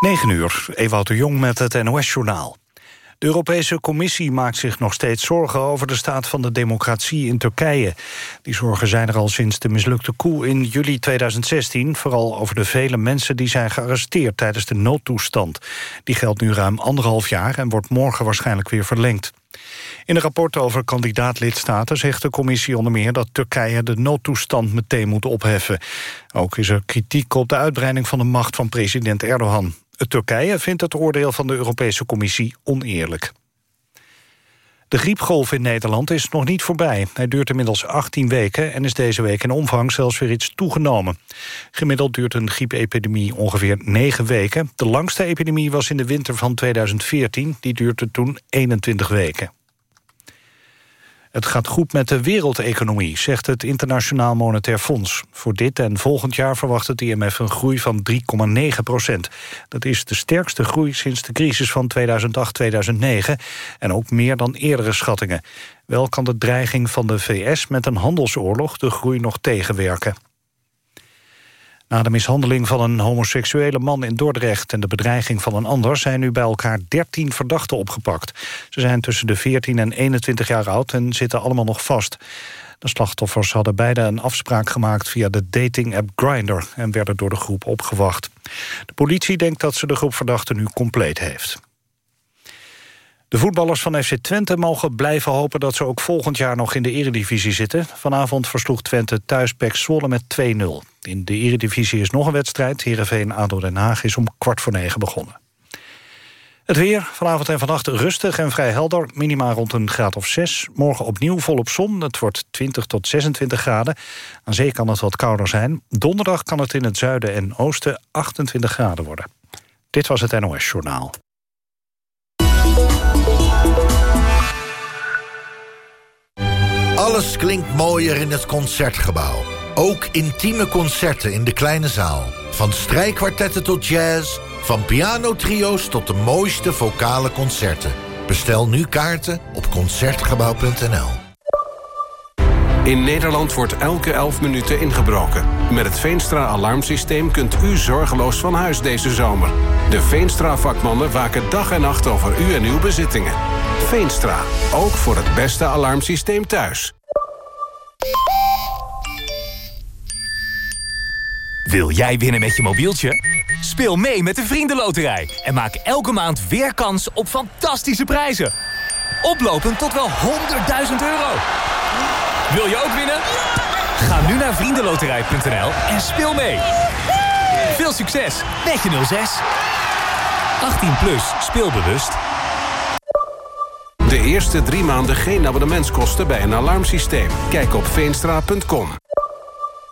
9 uur, Ewout de Jong met het NOS-journaal. De Europese Commissie maakt zich nog steeds zorgen over de staat van de democratie in Turkije. Die zorgen zijn er al sinds de mislukte coup in juli 2016... vooral over de vele mensen die zijn gearresteerd tijdens de noodtoestand. Die geldt nu ruim anderhalf jaar en wordt morgen waarschijnlijk weer verlengd. In een rapport over kandidaatlidstaten zegt de commissie onder meer dat Turkije de noodtoestand meteen moet opheffen. Ook is er kritiek op de uitbreiding van de macht van president Erdogan. Turkije vindt het oordeel van de Europese Commissie oneerlijk. De griepgolf in Nederland is nog niet voorbij. Hij duurt inmiddels 18 weken en is deze week in omvang zelfs weer iets toegenomen. Gemiddeld duurt een griepepidemie ongeveer 9 weken. De langste epidemie was in de winter van 2014. Die duurde toen 21 weken. Het gaat goed met de wereldeconomie, zegt het Internationaal Monetair Fonds. Voor dit en volgend jaar verwacht het IMF een groei van 3,9 procent. Dat is de sterkste groei sinds de crisis van 2008-2009... en ook meer dan eerdere schattingen. Wel kan de dreiging van de VS met een handelsoorlog de groei nog tegenwerken. Na de mishandeling van een homoseksuele man in Dordrecht... en de bedreiging van een ander zijn nu bij elkaar 13 verdachten opgepakt. Ze zijn tussen de 14 en 21 jaar oud en zitten allemaal nog vast. De slachtoffers hadden beide een afspraak gemaakt via de dating-app Grindr... en werden door de groep opgewacht. De politie denkt dat ze de groep verdachten nu compleet heeft. De voetballers van FC Twente mogen blijven hopen dat ze ook volgend jaar nog in de eredivisie zitten. Vanavond versloeg Twente thuis Pek Zwolle met 2-0. In de eredivisie is nog een wedstrijd. Heerenveen-ADO Den Haag is om kwart voor negen begonnen. Het weer, vanavond en vannacht rustig en vrij helder. Minima rond een graad of 6. Morgen opnieuw volop zon. Het wordt 20 tot 26 graden. Aan zee kan het wat kouder zijn. Donderdag kan het in het zuiden en oosten 28 graden worden. Dit was het NOS Journaal. Alles klinkt mooier in het Concertgebouw. Ook intieme concerten in de kleine zaal. Van strijkkwartetten tot jazz, van pianotrio's tot de mooiste vocale concerten. Bestel nu kaarten op Concertgebouw.nl. In Nederland wordt elke 11 minuten ingebroken. Met het Veenstra-alarmsysteem kunt u zorgeloos van huis deze zomer. De Veenstra-vakmannen waken dag en nacht over u en uw bezittingen. Veenstra, ook voor het beste alarmsysteem thuis. Wil jij winnen met je mobieltje? Speel mee met de Vriendenloterij en maak elke maand weer kans op fantastische prijzen. Oplopend tot wel 100.000 euro. Wil je ook winnen? Ga nu naar vriendenloterij.nl en speel mee. Veel succes met je 06. 18 plus, speelbewust. De eerste drie maanden geen abonnementskosten bij een alarmsysteem. Kijk op veenstra.com.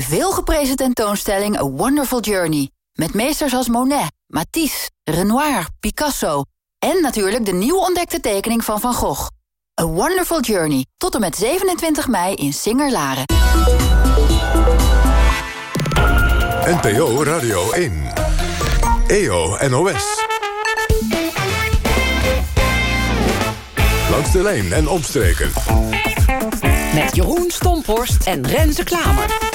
De veelgeprezen tentoonstelling A Wonderful Journey. Met meesters als Monet, Matisse, Renoir, Picasso... en natuurlijk de nieuw ontdekte tekening van Van Gogh. A Wonderful Journey. Tot en met 27 mei in Singer-Laren. NPO Radio 1. EO NOS. Langs de lijn en omstreken. Met Jeroen Stomporst en Renze Klamer.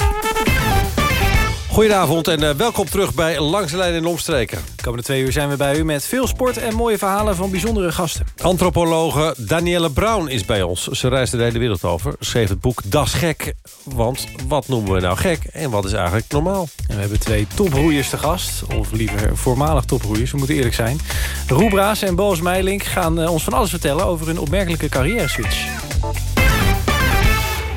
Goedenavond en uh, welkom terug bij Langs de Lijn en Omstreken. De komende twee uur zijn we bij u met veel sport en mooie verhalen van bijzondere gasten. Antropologe Danielle Brown is bij ons. Ze reisde de hele wereld over, schreef het boek Das Gek. Want wat noemen we nou gek en wat is eigenlijk normaal? En we hebben twee toproeiers te gast, of liever voormalig toproeiers, we moeten eerlijk zijn. Roebraas en Boos Meilink gaan uh, ons van alles vertellen over hun opmerkelijke carrière switch.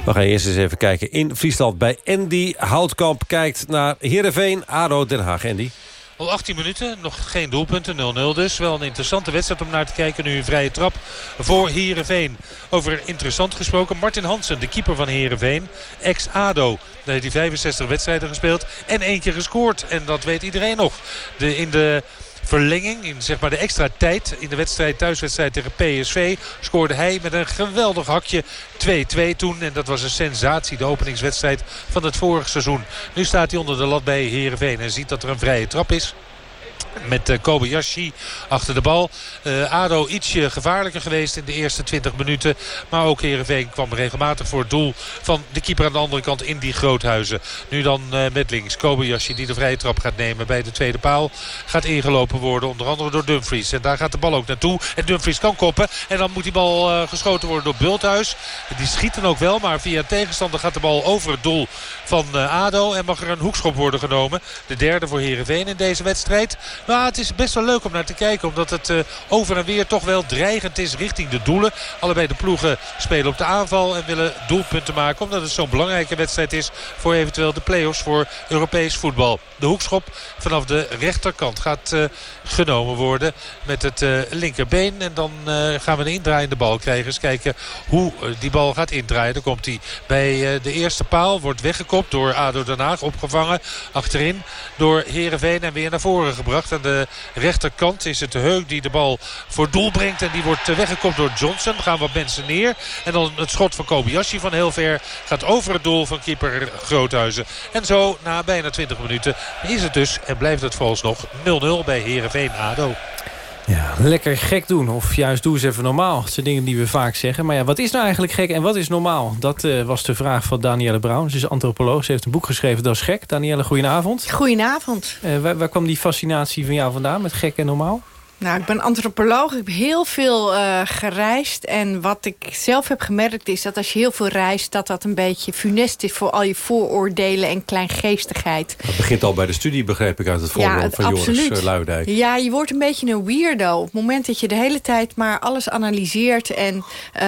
We gaan eerst eens even kijken in Friesland bij Andy Houtkamp. Kijkt naar Heerenveen, ADO Den Haag. Andy. Al 18 minuten, nog geen doelpunten, 0-0 dus. Wel een interessante wedstrijd om naar te kijken. Nu een vrije trap voor Heerenveen. Over interessant gesproken, Martin Hansen, de keeper van Heerenveen. Ex-ADO, daar heeft hij 65 wedstrijden gespeeld en één keer gescoord. En dat weet iedereen nog. De, in de verlenging, in zeg maar de extra tijd... in de wedstrijd, thuiswedstrijd tegen PSV... scoorde hij met een geweldig hakje 2-2 toen. En dat was een sensatie, de openingswedstrijd van het vorige seizoen. Nu staat hij onder de lat bij Heerenveen en ziet dat er een vrije trap is met uh, Kobayashi achter de bal. Uh, ADO ietsje gevaarlijker geweest in de eerste 20 minuten. Maar ook Heerenveen kwam regelmatig voor het doel van de keeper aan de andere kant in die groothuizen. Nu dan uh, met links Kobayashi die de vrije trap gaat nemen bij de tweede paal. Gaat ingelopen worden onder andere door Dumfries. En daar gaat de bal ook naartoe. En Dumfries kan koppen. En dan moet die bal geschoten worden door Bulthuis. Die schiet dan ook wel. Maar via tegenstander gaat de bal over het doel van ADO. En mag er een hoekschop worden genomen. De derde voor Heerenveen in deze wedstrijd. Maar het is best wel leuk om naar te kijken. Omdat het uh, over en weer toch wel dreigend is richting de doelen. Allebei de ploegen spelen op de aanval en willen doelpunten maken. Omdat het zo'n belangrijke wedstrijd is voor eventueel de play-offs voor Europees voetbal. De hoekschop vanaf de rechterkant gaat uh, genomen worden met het uh, linkerbeen. En dan gaan we een indraaiende bal krijgen. Eens kijken hoe die bal gaat indraaien. Dan komt hij bij de eerste paal. Wordt weggekopt door ADO Den Haag. Opgevangen achterin door Heerenveen en weer naar voren gebracht aan de rechterkant is het Heuk die de bal voor doel brengt. En die wordt weggekopt door Johnson. Gaan wat mensen neer. En dan het schot van Kobayashi van heel ver gaat over het doel van keeper Groothuizen. En zo na bijna 20 minuten is het dus en blijft het nog 0-0 bij Herenveen ADO. Ja, lekker gek doen. Of juist doe eens even normaal. Dat zijn dingen die we vaak zeggen. Maar ja, wat is nou eigenlijk gek en wat is normaal? Dat uh, was de vraag van Danielle Brown. Ze is antropoloog. Ze heeft een boek geschreven, Dat is gek. Danielle, goedenavond. Goedenavond. Uh, waar, waar kwam die fascinatie van jou vandaan met gek en normaal? Nou, ik ben antropoloog. Ik heb heel veel uh, gereisd. En wat ik zelf heb gemerkt is dat als je heel veel reist... dat dat een beetje funest is voor al je vooroordelen en kleingeestigheid. Dat begint al bij de studie, begreep ik uit het voorbeeld ja, van absoluut. Joris uh, Luidijk. Ja, je wordt een beetje een weirdo. Op het moment dat je de hele tijd maar alles analyseert... en uh,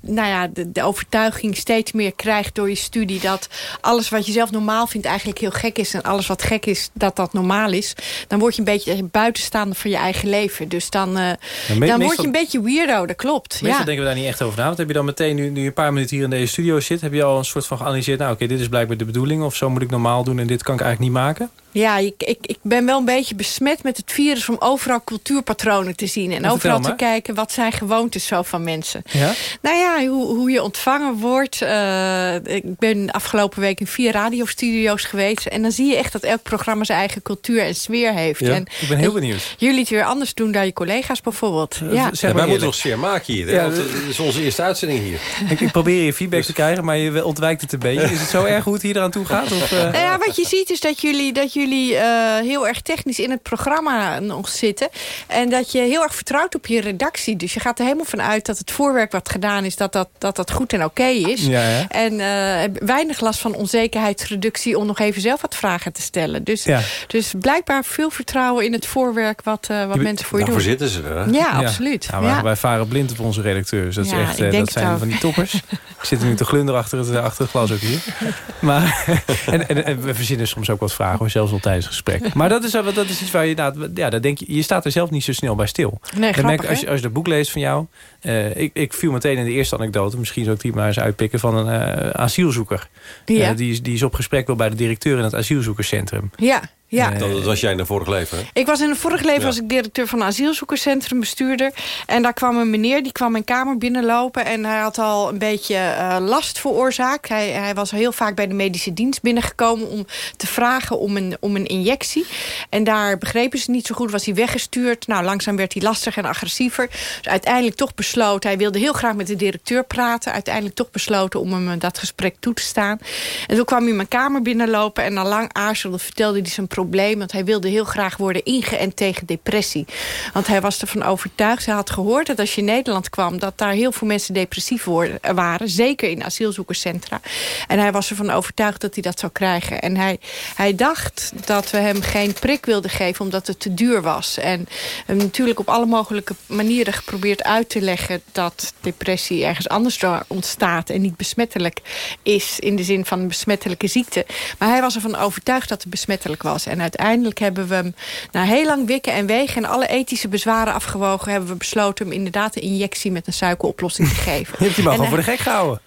nou ja, de, de, overtuiging steeds meer krijgt door je studie... dat alles wat je zelf normaal vindt eigenlijk heel gek is... en alles wat gek is, dat dat normaal is... dan word je een beetje buitenstaander van je eigen leven dus dan, uh, dan word je een beetje weirdo, dat klopt. Meestal denken we daar niet echt over na. Want heb je dan meteen, nu, nu je een paar minuten hier in deze studio zit... heb je al een soort van geanalyseerd... nou oké, dit is blijkbaar de bedoeling... of zo moet ik normaal doen en dit kan ik eigenlijk niet maken? Ja, ik, ik, ik ben wel een beetje besmet met het virus... om overal cultuurpatronen te zien. En overal te kijken wat zijn gewoontes zo van mensen. Ja? Nou ja, hoe, hoe je ontvangen wordt. Uh, ik ben afgelopen week in vier radiostudio's geweest. En dan zie je echt dat elk programma zijn eigen cultuur en sfeer heeft. Ja, en, ik ben heel benieuwd. Jullie het weer anders doen dan je collega's bijvoorbeeld. Uh, ja. Zeg wij moeten nog sfeer maken hier. Ja, dat is onze eerste uitzending hier. Ik, ik probeer je feedback te krijgen, maar je ontwijkt het een beetje. Is het zo erg hoe het hier eraan toe gaat? Of, uh... nou ja, wat je ziet is dat jullie... Dat jullie uh, heel erg technisch in het programma nog zitten. En dat je heel erg vertrouwt op je redactie. Dus je gaat er helemaal van uit dat het voorwerk wat gedaan is... dat dat, dat, dat goed en oké is. Ja, ja. En uh, weinig last van onzekerheidsreductie... om nog even zelf wat vragen te stellen. Dus, ja. dus blijkbaar veel vertrouwen in het voorwerk... wat, uh, wat mensen voor je doen. zitten ze er, Ja, absoluut. Nou, wij, wij, varen blind op onze redacteurs. Dat, is echt, dat zijn van die toppers. Ik zit nu te glunderen achter het, achter het glas ook hier. Maar, en, en, en we verzinnen soms ook wat vragen, zelfs al tijdens het gesprek. Maar dat is, dat is iets waar je... Nou, ja, dat denk je, je staat er zelf niet zo snel bij stil. Nee, grappig, als, je, als je dat boek leest van jou... Uh, ik, ik viel meteen in de eerste anekdote... misschien zou ik die maar eens uitpikken... van een uh, asielzoeker. Ja. Uh, die, is, die is op gesprek wel bij de directeur in het asielzoekerscentrum. Ja, ja. Dat, was jij in de vorig leven, hè? Ik was in het vorig leven ja. was ik directeur van een asielzoekerscentrum, bestuurder. En daar kwam een meneer, die kwam mijn kamer binnenlopen... en hij had al een beetje uh, last veroorzaakt. Hij, hij was heel vaak bij de medische dienst binnengekomen... om te vragen om een, om een injectie. En daar begrepen ze niet zo goed, was hij weggestuurd. Nou, langzaam werd hij lastiger en agressiever. Dus uiteindelijk toch hij wilde heel graag met de directeur praten. Uiteindelijk toch besloten om hem dat gesprek toe te staan. En toen kwam hij mijn kamer binnenlopen... en na lang aarzelde vertelde hij zijn probleem. Want hij wilde heel graag worden ingeënt tegen depressie. Want hij was ervan overtuigd. Hij had gehoord dat als je in Nederland kwam... dat daar heel veel mensen depressief worden, waren. Zeker in asielzoekerscentra. En hij was ervan overtuigd dat hij dat zou krijgen. En hij, hij dacht dat we hem geen prik wilden geven... omdat het te duur was. En hem natuurlijk op alle mogelijke manieren geprobeerd uit te leggen... dat depressie ergens anders ontstaat... en niet besmettelijk is in de zin van een besmettelijke ziekte. Maar hij was ervan overtuigd dat het besmettelijk was. En uiteindelijk hebben we hem na heel lang wikken en wegen... en alle ethische bezwaren afgewogen... hebben we besloten hem inderdaad een injectie met een suikeroplossing te geven. Je hebt die maar gewoon voor de gek gehouden.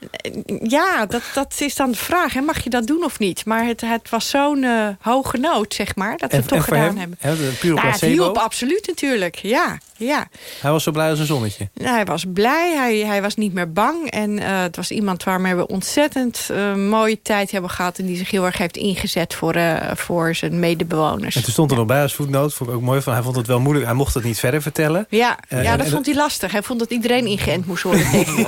Ja, dat, dat is dan de vraag. Hè. Mag je dat doen of niet? Maar het, het was zo'n uh, hoge nood, zeg maar, dat we het toch gedaan hem, hebben. Puur nou, het hielp absoluut natuurlijk, ja. Ja. Hij was zo blij als een zonnetje? Nou, hij was blij, hij, hij was niet meer bang. En uh, het was iemand waarmee we ontzettend uh, mooie tijd hebben gehad... en die zich heel erg heeft ingezet voor, voor zijn medebewoners. En toen stond er nog bij als voetnoot, vond ik ook mooi... van hij vond het wel moeilijk, hij mocht het niet verder vertellen. Ja, ja dat vond hij lastig. Hij vond dat iedereen ingeënt moest worden tegen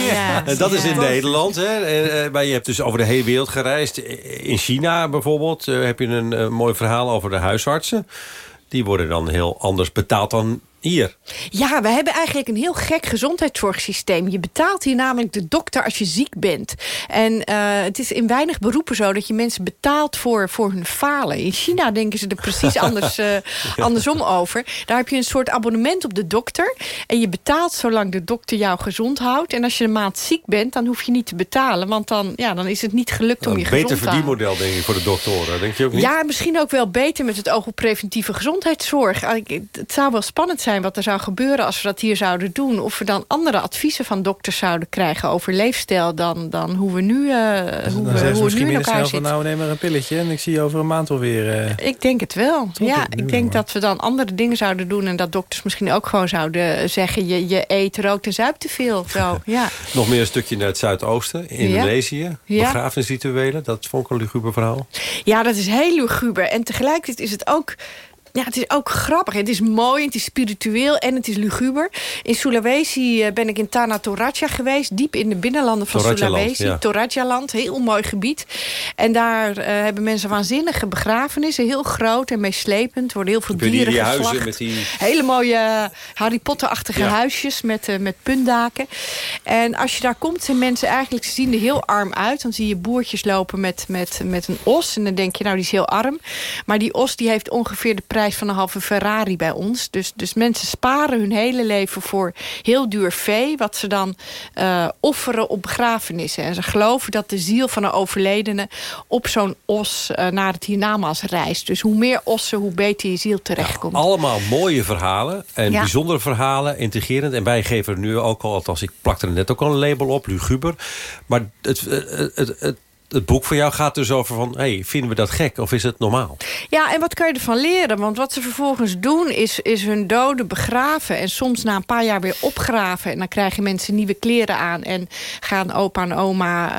ja. En dat is in Nederland, hè? maar je hebt dus over de hele wereld gereisd. In China bijvoorbeeld heb je een mooi verhaal over de huisartsen. Die worden dan heel anders betaald dan hier. Ja, we hebben eigenlijk een heel gek gezondheidszorgsysteem. Je betaalt hier namelijk de dokter als je ziek bent. En uh, het is in weinig beroepen zo dat je mensen betaalt voor, voor hun falen. In China denken ze er precies anders, uh, andersom over. Daar heb je een soort abonnement op de dokter. En je betaalt zolang de dokter jou gezond houdt. En als je een maand ziek bent, dan hoef je niet te betalen. Want dan, ja, dan is het niet gelukt om je gezond te houden. Beter verdienmodel, denk ik, voor de doktoren. Denk je ook niet? Ja, misschien ook wel beter met het oog op preventieve gezondheidszorg. Het zou wel spannend zijn wat er zou gebeuren als we dat hier zouden doen. Of we dan andere adviezen van dokters zouden krijgen over leefstijl... dan, dan hoe we nu, uh, hoe we, hoe we nu in elkaar zitten. nou, neem maar een pilletje en ik zie je over een maand alweer... Uh... Ik denk het wel. ja, ik denk dat we dan andere dingen zouden doen... en dat dokters misschien ook gewoon zouden zeggen... je, je eet, rookt en zuipt te veel. Zo, ja. Nog meer een stukje naar het Zuidoosten, Indonesië. Ja. Begrafenisrituelen, dat vond ik een luguber verhaal. Ja, dat is heel luguber. En tegelijkertijd is het ook ja, het is ook grappig. Het is mooi, het is spiritueel en het is luguber. In Sulawesi eh, ben ik in Tanah Toraja geweest. Diep in de binnenlanden van Sulawesi. Ja. Toraja-land, heel mooi gebied. En daar uh, hebben mensen waanzinnige begrafenissen. Heel groot en meeslepend. worden heel veel dieren die huizen met die... Hele mooie eh, Harry Potter-achtige huisjes met, uh, met puntdaken. En als je daar komt, zijn mensen eigenlijk... ze zien er heel arm uit. Dan zie je boertjes lopen met, met, met een os. En dan denk je, nou, die is heel arm. Maar die os die heeft ongeveer de prijs van een halve Ferrari bij ons. Dus, dus mensen sparen hun hele leven voor heel duur vee... wat ze dan uh, offeren op begrafenissen. En ze geloven dat de ziel van een overledene... op zo'n os uh, naar het hiernamaals reist. Dus hoe meer ossen, hoe beter je ziel terechtkomt. Ja, allemaal mooie verhalen en ja. bijzondere verhalen, integrerend. En wij geven er nu ook al, althans ik plak er net ook al een label op, luguber. Maar het, het, het, het het boek van jou gaat dus over van... Hey, vinden we dat gek of is het normaal? Ja, en wat kan je ervan leren? Want wat ze vervolgens doen is, is hun doden begraven... en soms na een paar jaar weer opgraven. En dan krijgen mensen nieuwe kleren aan... en gaan opa en oma...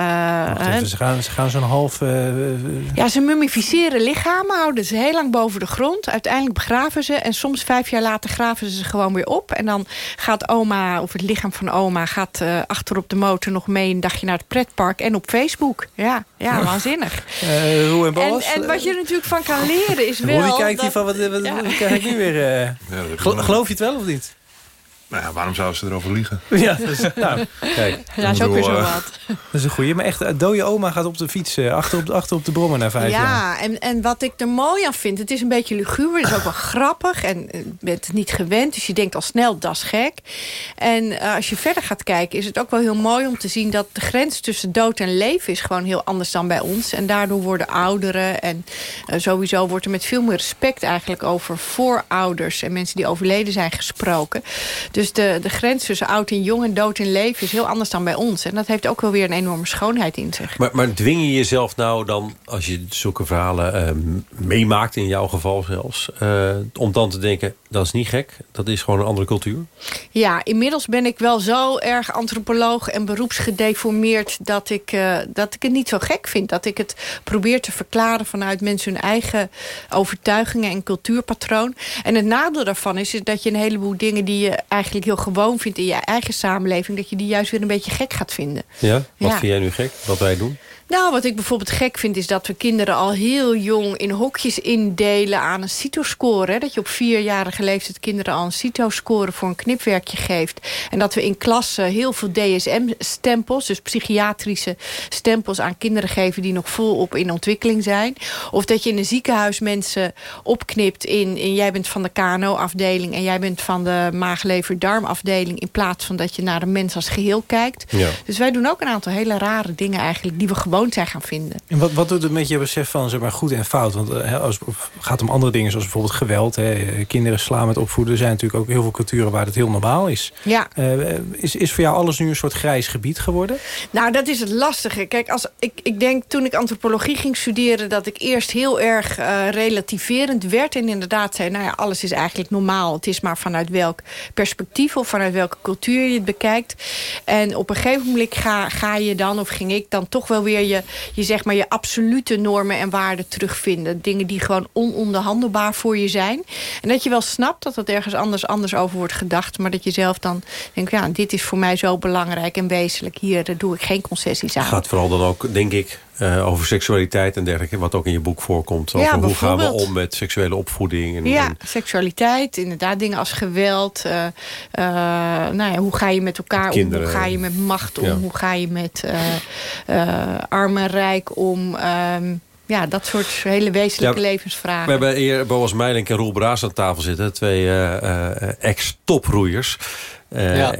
Uh, even, ze gaan, ze gaan zo'n half... Uh, ja, ze mummificeren lichamen, houden ze heel lang boven de grond. Uiteindelijk begraven ze en soms vijf jaar later graven ze ze gewoon weer op. En dan gaat oma, of het lichaam van oma... gaat uh, achter op de motor nog mee een dagje naar het pretpark... en op Facebook, ja ja, waanzinnig. Uh, hoe en, en, en, wat je er natuurlijk van kan leren is wel... Hoe kijkt hij van, wat, wat, ja. wat krijg ik nu weer? Uh, ja, geloof je het wel of niet? Nou ja, waarom zouden ze erover liegen? Ja, dus, nou, kijk. Ja, is ook weer zo eh, wat. Dat is een goeie. Maar echt, eh, dode oma gaat op de fiets, eh, achter op, achter op de brommer naar vijf ja, jaar. Ja, en, en wat ik er mooi aan vind, het is een beetje luguber. Het is ook wel grappig en je bent het niet gewend. Dus je denkt al snel, dat is gek. En uh, als je verder gaat kijken, is het ook wel heel mooi om te zien... dat de grens tussen dood en leven is gewoon heel anders dan bij ons. En daardoor worden ouderen en uh, sowieso wordt er met veel meer respect... eigenlijk over voorouders en mensen die overleden zijn gesproken. Dus de, de grens tussen oud en jong en dood en leven is heel anders dan bij ons. En dat heeft ook wel weer een enorme schoonheid in zich. Maar, maar dwing je jezelf nou dan, als je zulke verhalen uh, meemaakt... in jouw geval zelfs, uh, om dan te denken... dat is niet gek, dat is gewoon een andere cultuur? Ja, inmiddels ben ik wel zo erg antropoloog en beroepsgedeformeerd... dat ik, uh, dat ik het niet zo gek vind. Dat ik het probeer te verklaren vanuit mensen hun eigen overtuigingen... en cultuurpatroon. En het nadeel daarvan is, is dat je een heleboel dingen... die je eigenlijk heel gewoon vindt in je eigen samenleving... dat je die juist weer een beetje gek gaat vinden. Ja? Wat vind jij nu gek, wat wij doen? Nou, wat ik bijvoorbeeld gek vind... is dat we kinderen al heel jong in hokjes indelen aan een CITO-score. Dat je op vierjarige leeftijd kinderen al een CITO-score voor een knipwerkje geeft. En dat we in klassen heel veel DSM-stempels... dus psychiatrische stempels aan kinderen geven... die nog volop in ontwikkeling zijn. Of dat je in een ziekenhuis mensen opknipt in... in jij bent van de KNO-afdeling en jij bent van de maag-lever-darmafdeling... in plaats van dat je naar een mens als geheel kijkt. Ja. Dus wij doen ook een aantal hele rare dingen eigenlijk... die we gewoon gewoon zijn gaan vinden. En wat, wat doet het met je besef van zeg maar, goed en fout? Want uh, als het gaat om andere dingen, zoals bijvoorbeeld geweld... Hè, kinderen slaan met opvoeden... er zijn natuurlijk ook heel veel culturen waar het heel normaal is. Ja. is, is voor jou alles nu een soort grijs gebied geworden? Nou, dat is het lastige. Kijk, als, ik, ik denk toen ik antropologie ging studeren... dat ik eerst heel erg relativerend werd... en inderdaad zei, nou ja, alles is eigenlijk normaal. Het is maar vanuit welk perspectief of vanuit welke cultuur je het bekijkt. En op een gegeven moment ga, ga je dan, of ging ik dan toch wel weer je, je, zeg maar, je absolute normen en waarden terugvinden. Dingen die gewoon ononderhandelbaar voor je zijn. En dat je wel snapt dat er ergens anders, anders over wordt gedacht. Maar dat je zelf dan denkt, ja, dit is voor mij zo belangrijk en wezenlijk. Hier doe ik geen concessies aan. Gaat vooral dan ook, denk ik, uh, over seksualiteit en dergelijke, wat ook in je boek voorkomt. Over ja, hoe gaan we om met seksuele opvoeding. En, ja, seksualiteit, inderdaad dingen als geweld. Uh, uh, nou ja, hoe ga je met elkaar om? Hoe ga je met macht om? Hoe ga je met arm en rijk om? Um, ja, dat soort hele wezenlijke levensvragen. We hebben hier Boas Meilink en Roel Braas aan tafel zitten. Twee ex-toproeiers. Uh, ja,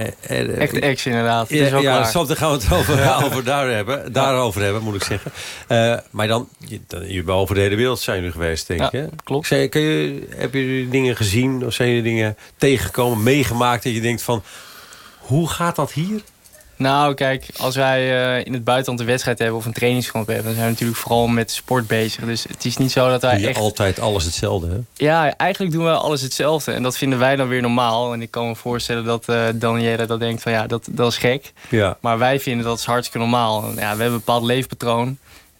echt ex inderdaad. Ja, ja soms gaan we het over, over daar hebben, daarover hebben, moet ik zeggen. Uh, maar dan, je, je bent over de hele wereld zijn jullie geweest, denk ik. Klopt. Zijn, kun je, heb je dingen gezien of zijn jullie dingen tegengekomen, meegemaakt... dat je denkt van, hoe gaat dat hier? Nou, kijk, als wij uh, in het buitenland een wedstrijd hebben of een trainingskamp hebben, dan zijn we natuurlijk vooral met sport bezig. Dus het is niet zo dat wij. Doe echt... altijd alles hetzelfde, hè? Ja, eigenlijk doen we alles hetzelfde. En dat vinden wij dan weer normaal. En ik kan me voorstellen dat uh, Daniela dat denkt van ja, dat, dat is gek. Ja. Maar wij vinden dat is hartstikke normaal. Ja, we hebben een bepaald leefpatroon.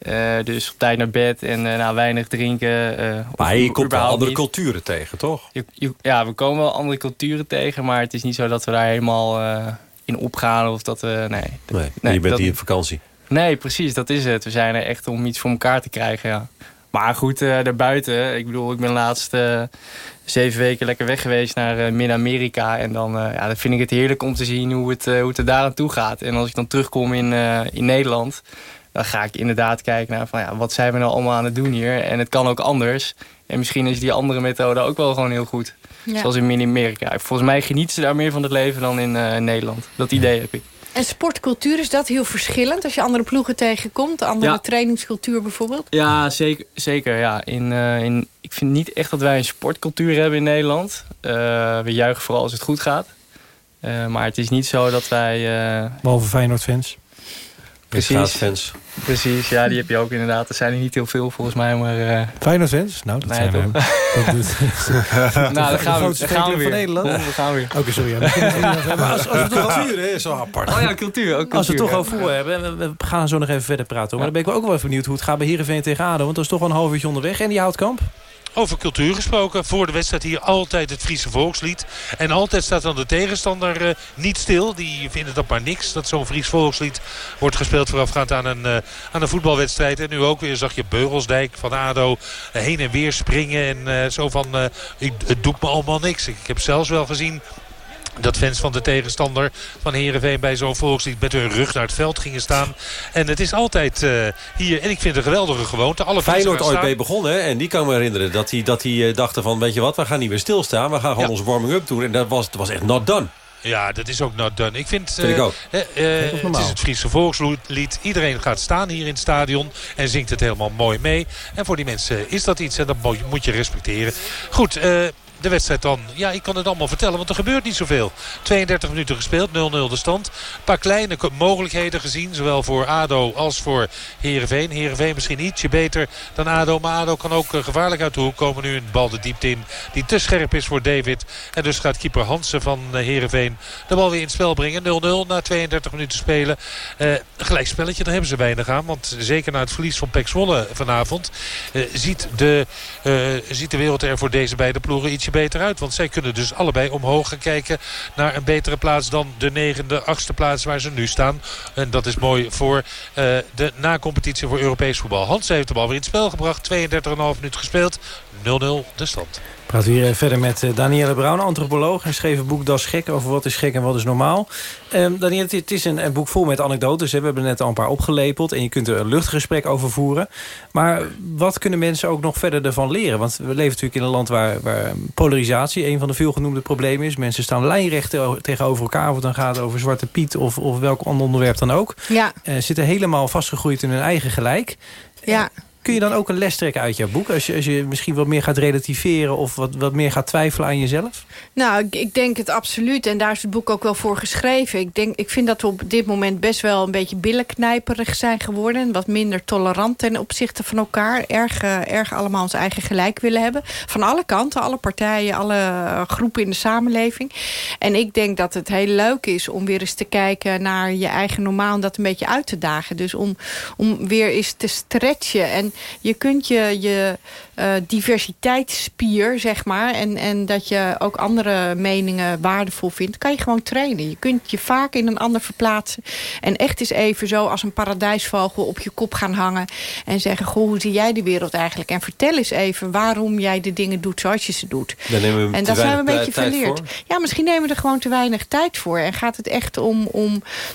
Uh, dus op tijd naar bed en uh, nou, weinig drinken. Uh, maar je komt wel andere culturen tegen, toch? Je, ja, we komen wel andere culturen tegen. Maar het is niet zo dat we daar helemaal in opgaan. Of dat, uh, nee. nee. nee. je bent hier op vakantie. Nee, precies, dat is het. We zijn er echt om iets voor elkaar te krijgen, ja. Maar goed, uh, daarbuiten. Ik bedoel, ik ben laatst uh, zeven weken lekker weg geweest naar uh, Midden-Amerika. En dan, ja, dan vind ik het heerlijk om te zien hoe het, hoe het er daar aan toe gaat. En als ik dan terugkom in, in Nederland... dan ga ik inderdaad kijken naar van, ja, wat zijn we nou allemaal aan het doen hier. En het kan ook anders. En misschien is die andere methode ook wel gewoon heel goed. Zoals in Mini-Amerika. Volgens mij genieten ze daar meer van het leven dan in uh, Nederland. Dat idee heb ik. En sportcultuur, is dat heel verschillend? Als je andere ploegen tegenkomt? Andere trainingscultuur bijvoorbeeld? Ja, zeker. zeker ja. In, uh, in, ik vind niet echt dat wij een sportcultuur hebben in Nederland. Uh, we juichen vooral als het goed gaat. maar het is niet zo dat wij... Behalve Feyenoord-fans? Precies. Fans. Precies, ja, die heb je ook inderdaad. Er zijn er niet heel veel volgens mij, maar... Uh... Feyenoord fans? Nou, dat zijn er. nou, dan gaan we, dan gaan we weer. Van Nederland. we gaan weer. Oké, sorry. maar als, als we toch cultuur is zo apart. Oh ja, cultuur. Ook cultuur als we het toch over voetbal hebben, we gaan zo nog even verder praten. Maar dan ben ik ook wel even benieuwd hoe het gaat bij Heerenveen tegen ADO. Want dat is toch wel een half uurtje onderweg. En die houtkamp? Over cultuur gesproken. Voor de wedstrijd hier altijd het Friese volkslied. En altijd staat dan de tegenstander uh, niet stil. Die vinden dat maar niks. Dat zo'n Fries volkslied wordt gespeeld voorafgaand aan een, uh, aan een voetbalwedstrijd. En nu ook weer zag je Beugelsdijk van ADO uh, heen en weer springen. En zo van, het doet me allemaal niks. Ik heb zelfs wel gezien dat fans van de tegenstander van Heerenveen bij zo'n volkslied met hun rug naar het veld gingen staan. En het is altijd uh, hier, en ik vind het een geweldige gewoonte. Alle Feyenoord ooit mee begonnen en die kan me herinneren dat hij dat die, uh, dachten van weet je wat, we gaan niet meer stilstaan. We gaan gewoon ja. onze warming-up doen en dat was, dat was echt not done. Ja, dat is ook not done. Ik vind, vind uh, ik ook. het is het Friese volkslied. Iedereen gaat staan hier in het stadion en zingt het helemaal mooi mee. En voor die mensen is dat iets en dat moet je respecteren. Goed, de wedstrijd dan. Ja, ik kan het allemaal vertellen, want er gebeurt niet zoveel. 32 minuten gespeeld, 0-0 de stand. Een paar kleine mogelijkheden gezien, zowel voor ADO als voor Heerenveen. Heerenveen misschien ietsje beter dan ADO, maar ADO kan ook gevaarlijk uit de hoek komen. Nu een bal de diepte in die te scherp is voor David. En dus gaat keeper Hansen van Heerenveen de bal weer in het spel brengen. 0-0 na 32 minuten spelen. Uh, gelijk spelletje, daar hebben ze weinig aan. Want zeker na het verlies van Pek Zwolle vanavond... Ziet, de, ziet de wereld er voor deze beide ploegen ietsje beter uit. Want zij kunnen dus allebei omhoog gaan kijken naar een betere plaats dan de negende, achtste plaats waar ze nu staan. En dat is mooi voor uh, de na-competitie voor Europees voetbal. Hans heeft de bal weer in het spel gebracht. 32,5 minuten gespeeld. 0-0 de stand. Praten hier verder met Danielle Brown, antropoloog. Hij schreef een boek Das Gek over wat is gek en wat is normaal. Um, Danielle, het is een, een, boek vol met anekdotes. Hè. We hebben net al een paar opgelepeld. En je kunt er een luchtgesprek over voeren. Maar wat kunnen mensen ook nog verder ervan leren? Want we leven natuurlijk in een land waar, waar polarisatie... een van de veelgenoemde problemen is. Mensen staan lijnrecht tegenover elkaar. Of het dan gaat over Zwarte Piet of, of welk ander onderwerp dan ook. Ja. Uh, zitten helemaal vastgegroeid in hun eigen gelijk. Ja. Kun je dan ook een les trekken uit jouw boek? Als je, als je misschien wat meer gaat relativeren of wat, wat meer gaat twijfelen aan jezelf? Nou, ik, denk het absoluut. En daar is het boek ook wel voor geschreven. Ik, denk, ik vind dat we op dit moment best wel een beetje billenknijperig zijn geworden. Wat minder tolerant ten opzichte van elkaar. Erg, uh, erg allemaal ons eigen gelijk willen hebben. Van alle kanten, alle partijen, alle groepen in de samenleving. En ik denk dat het heel leuk is om weer eens te kijken naar je eigen normaal. En dat een beetje uit te dagen. Dus om, om weer eens te stretchen. En je kunt je, je uh, diversiteitsspier, zeg maar... En, en dat je ook andere meningen waardevol vindt... kan je gewoon trainen. Je kunt je vaak in een ander verplaatsen. En echt eens even zo als een paradijsvogel op je kop gaan hangen... en zeggen, goh, hoe zie jij de wereld eigenlijk? En vertel eens even waarom jij de dingen doet zoals je ze doet. nemen we en dat zijn we een beetje verleerd. Ja, misschien nemen we er gewoon te weinig tijd voor. En gaat het echt om, om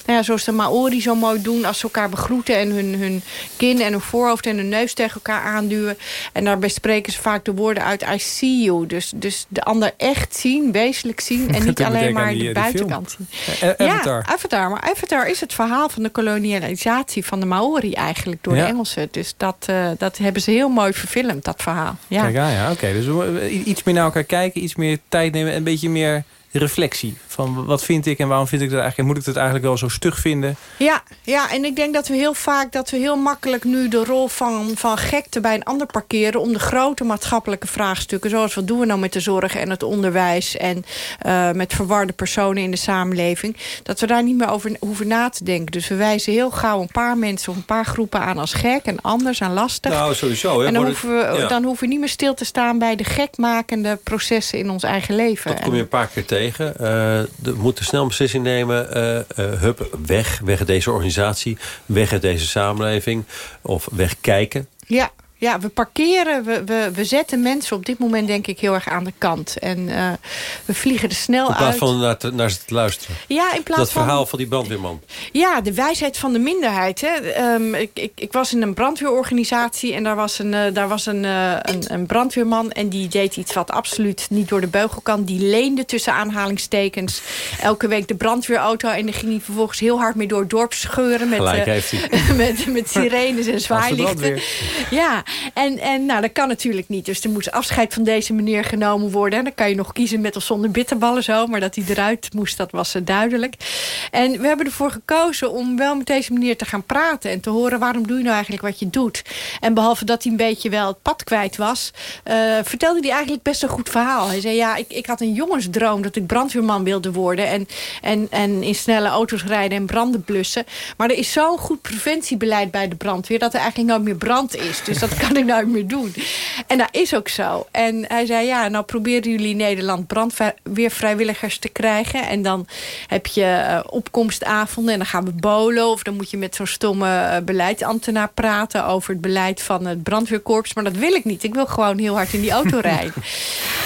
nou ja, zoals de Maori zo mooi doen... als ze elkaar begroeten en hun, hun kin en hun voorhoofd en hun neus tegen elkaar aanduwen. En daarbij spreken ze vaak de woorden uit I see you. Dus, dus de ander echt zien, wezenlijk zien. En niet alleen maar de eh, buitenkant zien. Uh, Avatar. Ja, Avatar. Maar Avatar is het verhaal van de kolonialisatie van de Maori eigenlijk. Door de Engelsen. Dus dat, uh, dat hebben ze heel mooi verfilmd, dat verhaal. Ja. Kijk, ja, ja oké. Dus we, iets meer naar elkaar kijken. Iets meer tijd nemen. Een beetje meer reflectie. Van wat vind ik en waarom vind ik dat eigenlijk? En moet ik het eigenlijk wel zo stug vinden? Ja, ja, en ik denk dat we heel vaak, dat we heel makkelijk nu de rol van, van gekte bij een ander parkeren. Om de grote maatschappelijke vraagstukken. Zoals wat doen we nou met de zorg en het onderwijs. En uh, met verwarde personen in de samenleving. Dat we daar niet meer over hoeven na te denken. Dus we wijzen heel gauw een paar mensen of een paar groepen aan als gek. En anders en lastig. Nou, sowieso. Hè, en dan hoeven, we, ja. dan hoeven we niet meer stil te staan bij de gekmakende processen in ons eigen leven. Dat kom je een paar keer tegen tegen. Uh, we moeten snel een beslissing nemen. Uh, uh, hup, weg. Weg deze organisatie. Weg uit deze samenleving. Of wegkijken. Ja, ja, we parkeren, we, we, we zetten mensen op dit moment denk ik heel erg aan de kant. En uh, we vliegen er snel uit. In plaats van naar, te, naar ze te luisteren. Ja, in plaats Dat van... verhaal van die brandweerman. Ja, de wijsheid van de minderheid. Hè. Um, ik, ik, ik was in een brandweerorganisatie en daar was, een, uh, daar was een, uh, een, een, brandweerman... en die deed iets wat absoluut niet door de beugel kan. Die leende tussen aanhalingstekens elke week de brandweerauto... en daar ging hij vervolgens heel hard mee door het dorp scheuren... met, Gelijk heeft hij. met, met sirenes en zwaailichten. Ja, en, en nou, dat kan natuurlijk niet. Dus er moet afscheid van deze meneer genomen worden. En dan kan je nog kiezen met of zonder bitterballen zo. Maar dat hij eruit moest, dat was duidelijk. En we hebben ervoor gekozen om wel met deze meneer te gaan praten. En te horen waarom doe je nou eigenlijk wat je doet. En behalve dat hij een beetje wel het pad kwijt was... Uh, vertelde hij eigenlijk best een goed verhaal. Hij zei, ja, ik, ik had een jongensdroom dat ik brandweerman wilde worden. En, en, en in snelle auto's rijden en branden blussen. Maar er is zo'n goed preventiebeleid bij de brandweer... dat er eigenlijk nooit meer brand is. Dus dat kan ik nooit meer doen. En dat is ook zo. En hij zei, ja, nou proberen jullie in Nederland brandweervrijwilligers te krijgen. En dan heb je uh, opkomstavonden en dan gaan we bolen. Of dan moet je met zo'n stomme uh, beleidsambtenaar praten over het beleid van het brandweerkorps. Maar dat wil ik niet. Ik wil gewoon heel hard in die auto rijden.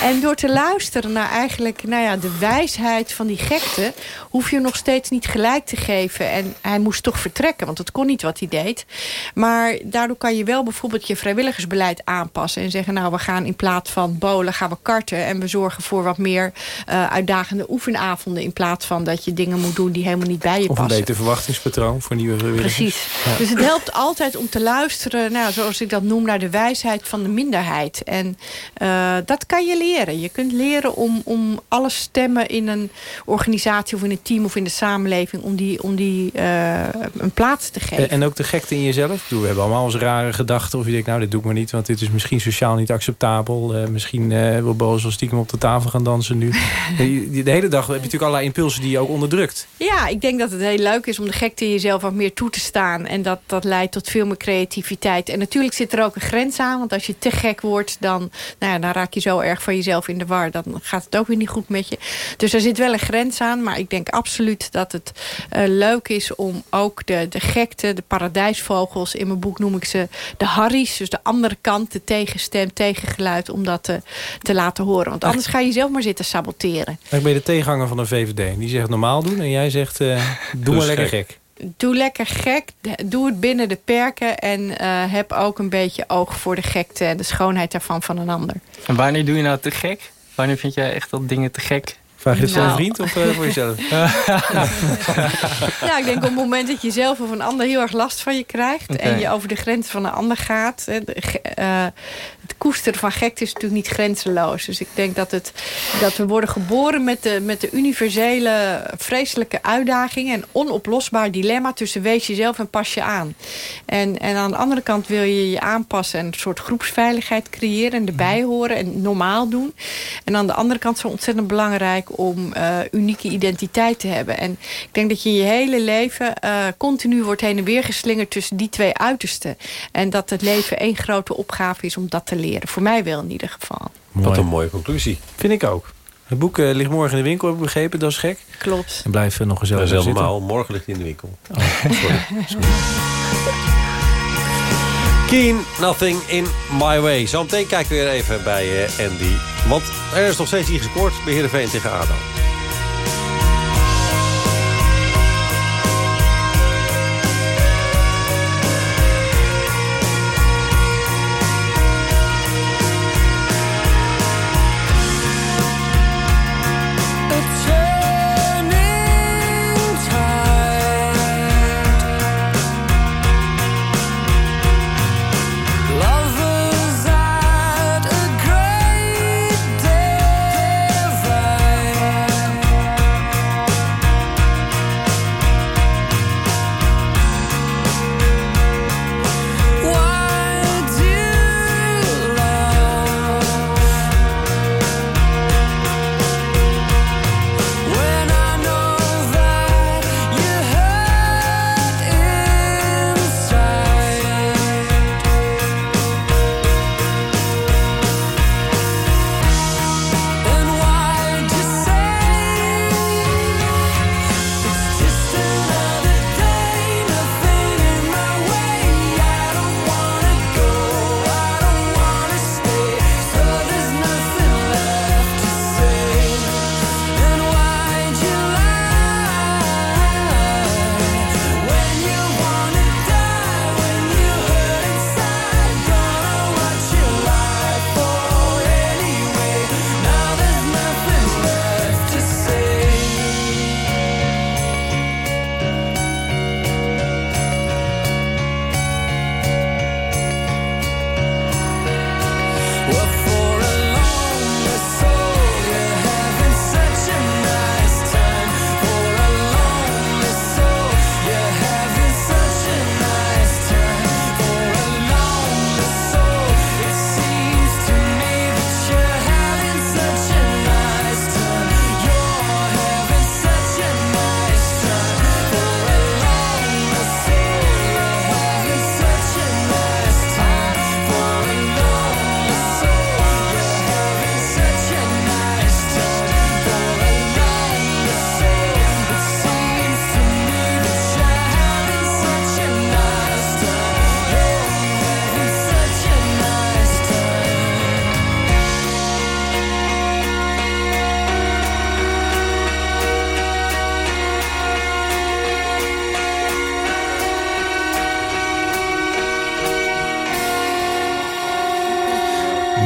en door te luisteren naar eigenlijk nou ja, de wijsheid van die gekte... hoef je nog steeds niet gelijk te geven. En hij moest toch vertrekken, want het kon niet wat hij deed. Maar daardoor kan je wel bijvoorbeeld je vrijwilligersbeleid aanpassen. En zeggen, nou, we gaan in plaats van bolen gaan we karten. En we zorgen voor wat meer uh, uitdagende oefenavonden. In plaats van dat je dingen moet doen die helemaal niet bij je passen. Of een beter verwachtingspatroon voor nieuwe vrijwilligers. Precies. Ja. Dus het helpt altijd om te luisteren, nou, zoals ik dat noem, naar de wijsheid van de minderheid. En uh, dat kan je leren. Je kunt leren om, om alle stemmen in een organisatie of in een team of in de samenleving... om die, om die uh, een plaats te geven. En, en ook de gekte in jezelf? We hebben allemaal onze rare gedachten. Of je denkt, nou, dit doe ik maar niet, want dit is misschien sociaal niet acceptabel. Uh, misschien uh, wil Boos wel stiekem op de tafel gaan dansen nu. de hele dag heb je natuurlijk allerlei impulsen die je ook onderdrukt. Ja, ik denk dat het heel leuk is om de gekte in jezelf wat meer toe te staan. En dat, dat leidt tot veel meer creativiteit. En natuurlijk zit er ook een grens aan. Want als je te gek wordt, dan, nou ja, dan raak je zo erg van jezelf in de war. Dan gaat het ook weer niet goed met je. Dus er zit wel een grens aan. Maar ik denk absoluut dat het uh, leuk is om ook de, de gekte, de paradijsvogels... in mijn boek noem ik ze de harries dus de andere kant, de tegenstem, tegengeluid... om dat te, te laten horen. Want anders ga je zelf maar zitten saboteren. Ik ben de tegenhanger van de VVD. Die zegt normaal doen en jij zegt uh, doe maar lekker gek. Doe lekker gek, doe het binnen de perken... en uh, heb ook een beetje oog voor de gekte en de schoonheid daarvan van een ander. En wanneer doe je nou te gek? Wanneer vind jij echt dat dingen te gek? Vraag je het nou. voor een vriend of uh, voor jezelf? ja, ik denk op het moment dat je zelf of een ander heel erg last van je krijgt... en je over de grens van een ander gaat... uh, het koesteren van gekte is natuurlijk niet grenzeloos. Dus ik denk dat, het, dat we worden geboren met de, met de universele vreselijke uitdaging... en onoplosbaar dilemma tussen wees jezelf en pas je aan. En, en aan de andere kant wil je je aanpassen... en een soort groepsveiligheid creëren en erbij mhm. horen en normaal doen. En aan de andere kant zo ontzettend belangrijk om uh, unieke identiteit te hebben. En ik denk dat je je hele leven uh, continu wordt heen en weer geslingerd tussen die twee uitersten. En dat het leven één grote opgave is om dat te leren. Voor mij wel in ieder geval. Wat een mooie conclusie. Vind ik ook. Het boek uh, ligt morgen in de winkel, heb ik begrepen. Dat is gek. Klopt. En blijf nog gezellig zitten. Dat is helemaal. Morgen ligt hij in de winkel. Oh, sorry. Keen, Nothing in My Way. Zometeen kijken we weer even bij uh, Andy. Want er is nog steeds niet gescoord bij Heerenveen tegen ADO.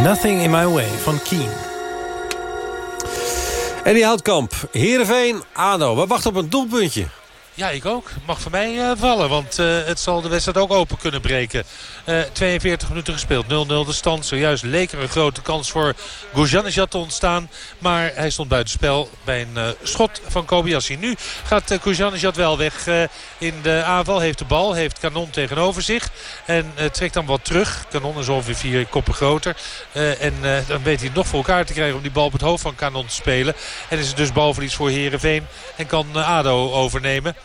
Nothing in My Way van Keen. En die Houtkamp, Heerenveen, ADO. We wachten op een doelpuntje. Ja, ik ook. Mag voor mij uh, vallen, want uh, het zal de wedstrijd ook open kunnen breken. Uh, eh, 42 minuten gespeeld, 0-0 de stand. Zojuist leek er een grote kans voor Goujanejad te ontstaan. Maar hij stond buitenspel bij een schot van Kobayashi. Nu gaat Goujanejad wel weg in de aanval. Heeft de bal, heeft Kanon tegenover zich. En trekt dan wat terug. Kanon is ongeveer vier koppen groter. en dan weet hij het nog voor elkaar te krijgen om die bal op het hoofd van Kanon te spelen. En is het dus balverlies voor Herenveen. En kan ADO overnemen.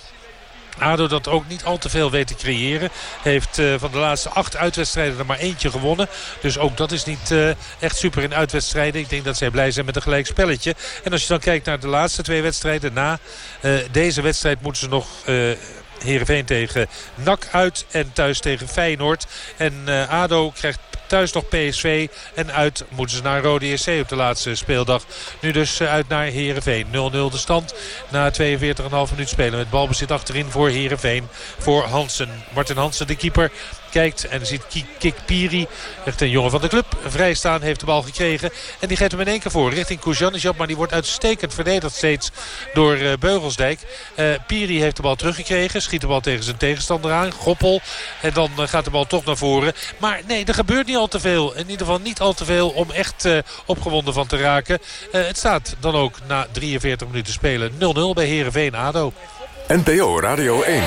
ADO dat ook niet al te veel weet te creëren. Heeft uh, van de laatste acht uitwedstrijden er maar eentje gewonnen. Dus ook dat is niet uh, echt super in uitwedstrijden. Ik denk dat zij blij zijn met een gelijk spelletje. En als je dan kijkt naar de laatste twee wedstrijden na uh, deze wedstrijd moeten ze nog Heerenveen tegen NAC uit en thuis tegen Feyenoord. En ADO krijgt Thuis nog PSV. En uit moeten ze naar Rode SC op de laatste speeldag. Nu dus uit naar Heerenveen. 0-0 de stand na 42,5 minuut spelen. Met balbezit achterin voor Heerenveen. Voor Hansen. Martin Hansen de keeper en ziet Kik Piri, echt een jongen van de club, vrijstaan. Heeft de bal gekregen en die geeft hem in één keer voor richting Kujanijab. Maar die wordt uitstekend verdedigd steeds door uh, Beugelsdijk. Uh, Piri heeft de bal teruggekregen. Schiet de bal tegen zijn tegenstander aan. Goppel. En dan uh, gaat de bal toch naar voren. Maar nee, er gebeurt niet al te veel. In ieder geval niet al te veel om echt opgewonden van te raken. het staat dan ook na 43 minuten spelen 0-0 bij Herenveen-ADO. NPO Radio 1.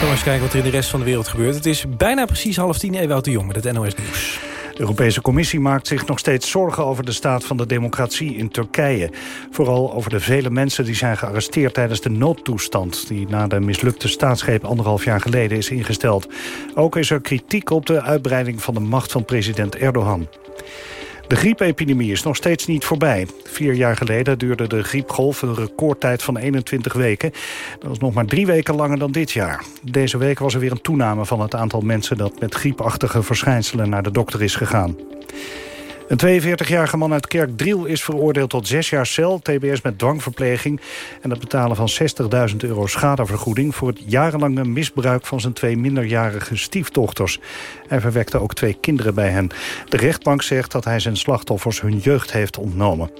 Kom eens kijken wat er in de rest van de wereld gebeurt. Het is bijna precies half tien. Ewout de Jong met het NOS Nieuws. De Europese Commissie maakt zich nog steeds zorgen over de staat van de democratie in Turkije. Vooral over de vele mensen die zijn gearresteerd tijdens de noodtoestand... die na de mislukte staatsgreep anderhalf jaar geleden is ingesteld. Ook is er kritiek op de uitbreiding van de macht van president Erdogan. De griepepidemie is nog steeds niet voorbij. Vier jaar geleden duurde de griepgolf een recordtijd van 21 weken. Dat was nog maar drie weken langer dan dit jaar. Deze week was er weer een toename van het aantal mensen... dat met griepachtige verschijnselen naar de dokter is gegaan. Een 42-jarige man uit Kerkdriel is veroordeeld tot zes jaar cel... tbs met dwangverpleging en het betalen van 60.000 euro schadevergoeding... voor het jarenlange misbruik van zijn twee minderjarige stiefdochters. Hij verwekte ook twee kinderen bij hen. De rechtbank zegt dat hij zijn slachtoffers hun jeugd heeft ontnomen.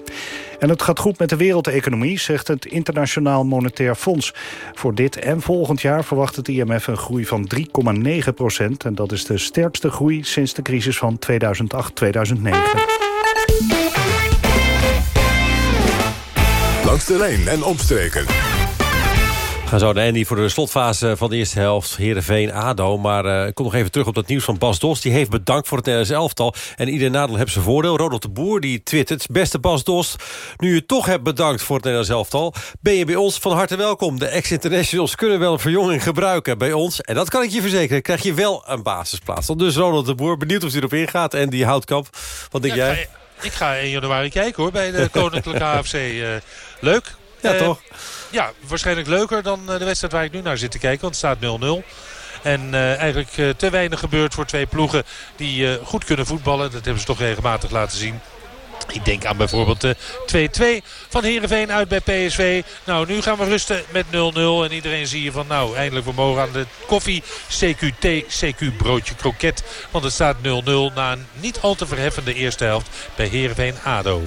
En het gaat goed met de wereldeconomie, zegt het Internationaal Monetair Fonds. Voor dit en volgend jaar verwacht het IMF een groei van 3,9 procent. En dat is de sterkste groei sinds de crisis van 2008-2009. Langs de lijn en omstreken gaan zo naar Andy voor de slotfase van de eerste helft. Heerenveen-ADO. Maar uh, ik kom nog even terug op dat nieuws van Bas Dos. Die heeft bedankt voor het Nederlands elftal. En ieder nadeel heeft zijn voordeel. Ronald de Boer die twittert. Beste Bas Dos, nu je toch hebt bedankt voor het Nederlands elftal... ben je bij ons van harte welkom. De ex-internationals kunnen wel een verjonging gebruiken bij ons. En dat kan ik je verzekeren. krijg je wel een basisplaats. Dus Ronald de Boer, benieuwd of hij erop ingaat. En die Houtkamp, wat denk jij? Ik ga in januari kijken hoor, bij de Koninklijke AFC. Uh, leuk. Ja, toch? Ja, waarschijnlijk leuker dan de wedstrijd waar ik nu naar zit te kijken. Want het staat 0-0. En uh, eigenlijk uh, te weinig gebeurt voor twee ploegen die goed kunnen voetballen. Dat hebben ze toch regelmatig laten zien. Ik denk aan bijvoorbeeld de 2-2 van Heerenveen uit bij PSV. Nou, nu gaan we rusten met 0-0. En iedereen zie je van, nou, eindelijk we mogen aan de koffie. CQT, CQ broodje kroket. Want het staat 0-0 na een niet al te verheffende eerste helft bij Heerenveen ADO.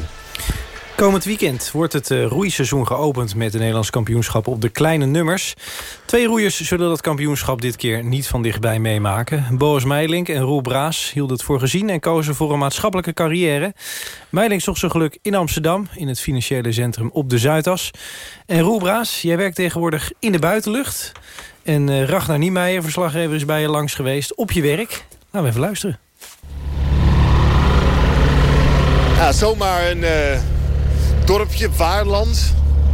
Komend weekend wordt het uh, roeiseizoen geopend met het Nederlands kampioenschap op de kleine nummers. Twee roeiers zullen dat kampioenschap dit keer niet van dichtbij meemaken. Boas Meilink en Roel Braas hielden het voor gezien en kozen voor een maatschappelijke carrière. Meilink zocht zijn geluk in Amsterdam, in het financiële centrum op de Zuidas. En Roel Braas, jij werkt tegenwoordig in de buitenlucht. En uh, Ragnar Niemeyer, verslaggever, is bij je langs geweest op je werk. Laten we even luisteren. Ja, zomaar een... Uh dorpje, Waarland.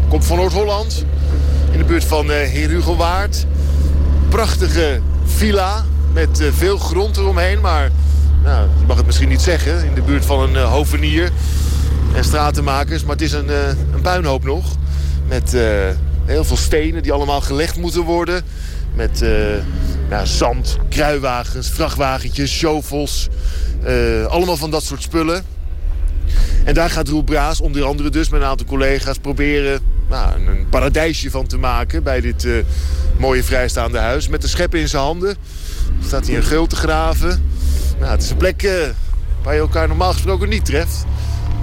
Komt van Noord-Holland. In de buurt van uh, Herugelwaard. Prachtige villa met uh, veel grond eromheen. Maar nou, je mag het misschien niet zeggen. In de buurt van een uh, hovenier en stratenmakers. Maar het is een, een puinhoop nog. Met heel veel stenen die allemaal gelegd moeten worden. Met nou, zand, kruiwagens, vrachtwagentjes, shovels. allemaal van dat soort spullen. En daar gaat Roel Braas onder andere dus met een aantal collega's proberen nou, een paradijsje van te maken bij dit uh, mooie vrijstaande huis. Met de scheppen in zijn handen staat hij een geul te graven. Nou, het is een plek uh, waar je elkaar normaal gesproken niet treft.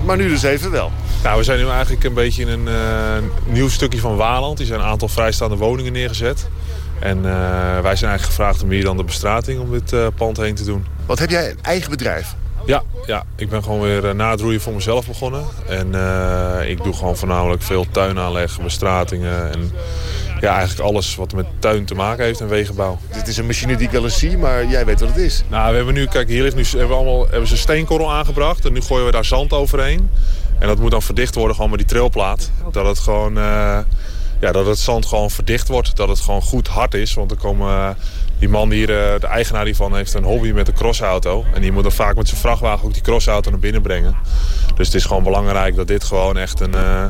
Maar nu dus even wel. Nou, we zijn nu eigenlijk een beetje in een uh, nieuw stukje van Waland. Er zijn een aantal vrijstaande woningen neergezet. En wij zijn eigenlijk gevraagd om hier dan de bestrating om dit pand heen te doen. Wat heb jij, een eigen bedrijf? Ja, ja, ik ben gewoon weer eh, na het roeien voor mezelf begonnen. En uh, ik doe gewoon voornamelijk veel tuinaanleg, bestratingen en ja, eigenlijk alles wat met tuin te maken heeft en wegenbouw. Dit is een machine die ik wel eens zie, maar jij weet wat het is. Nou, we hebben nu, kijk, hier ligt nu, hebben we allemaal, hebben ze steenkorrel aangebracht en nu gooien we daar zand overheen. En dat moet dan verdicht worden gewoon met die trilplaat. Dat het gewoon, uh, ja, dat het zand gewoon verdicht wordt, dat het gewoon goed hard is. Want er komen die man hier, eh, de eigenaar hiervan, heeft een hobby met een crossauto. En die moet dan vaak met zijn vrachtwagen ook die crossauto naar binnen brengen. Dus het is gewoon belangrijk dat dit gewoon echt een, uh,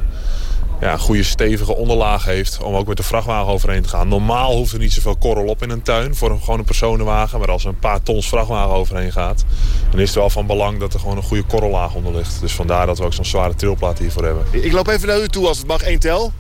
ja, goede stevige onderlaag heeft om ook met de vrachtwagen overheen te gaan. Normaal hoeft er niet zoveel korrel op in een tuin voor een, gewoon een personenwagen. Maar als er een paar tons vrachtwagen overheen gaat, dan is het wel van belang dat er gewoon een goede korrellaag onder ligt. Dus vandaar dat we ook zo'n zware trilplaat hiervoor hebben. Ik loop even naar u toe als het mag, één tel.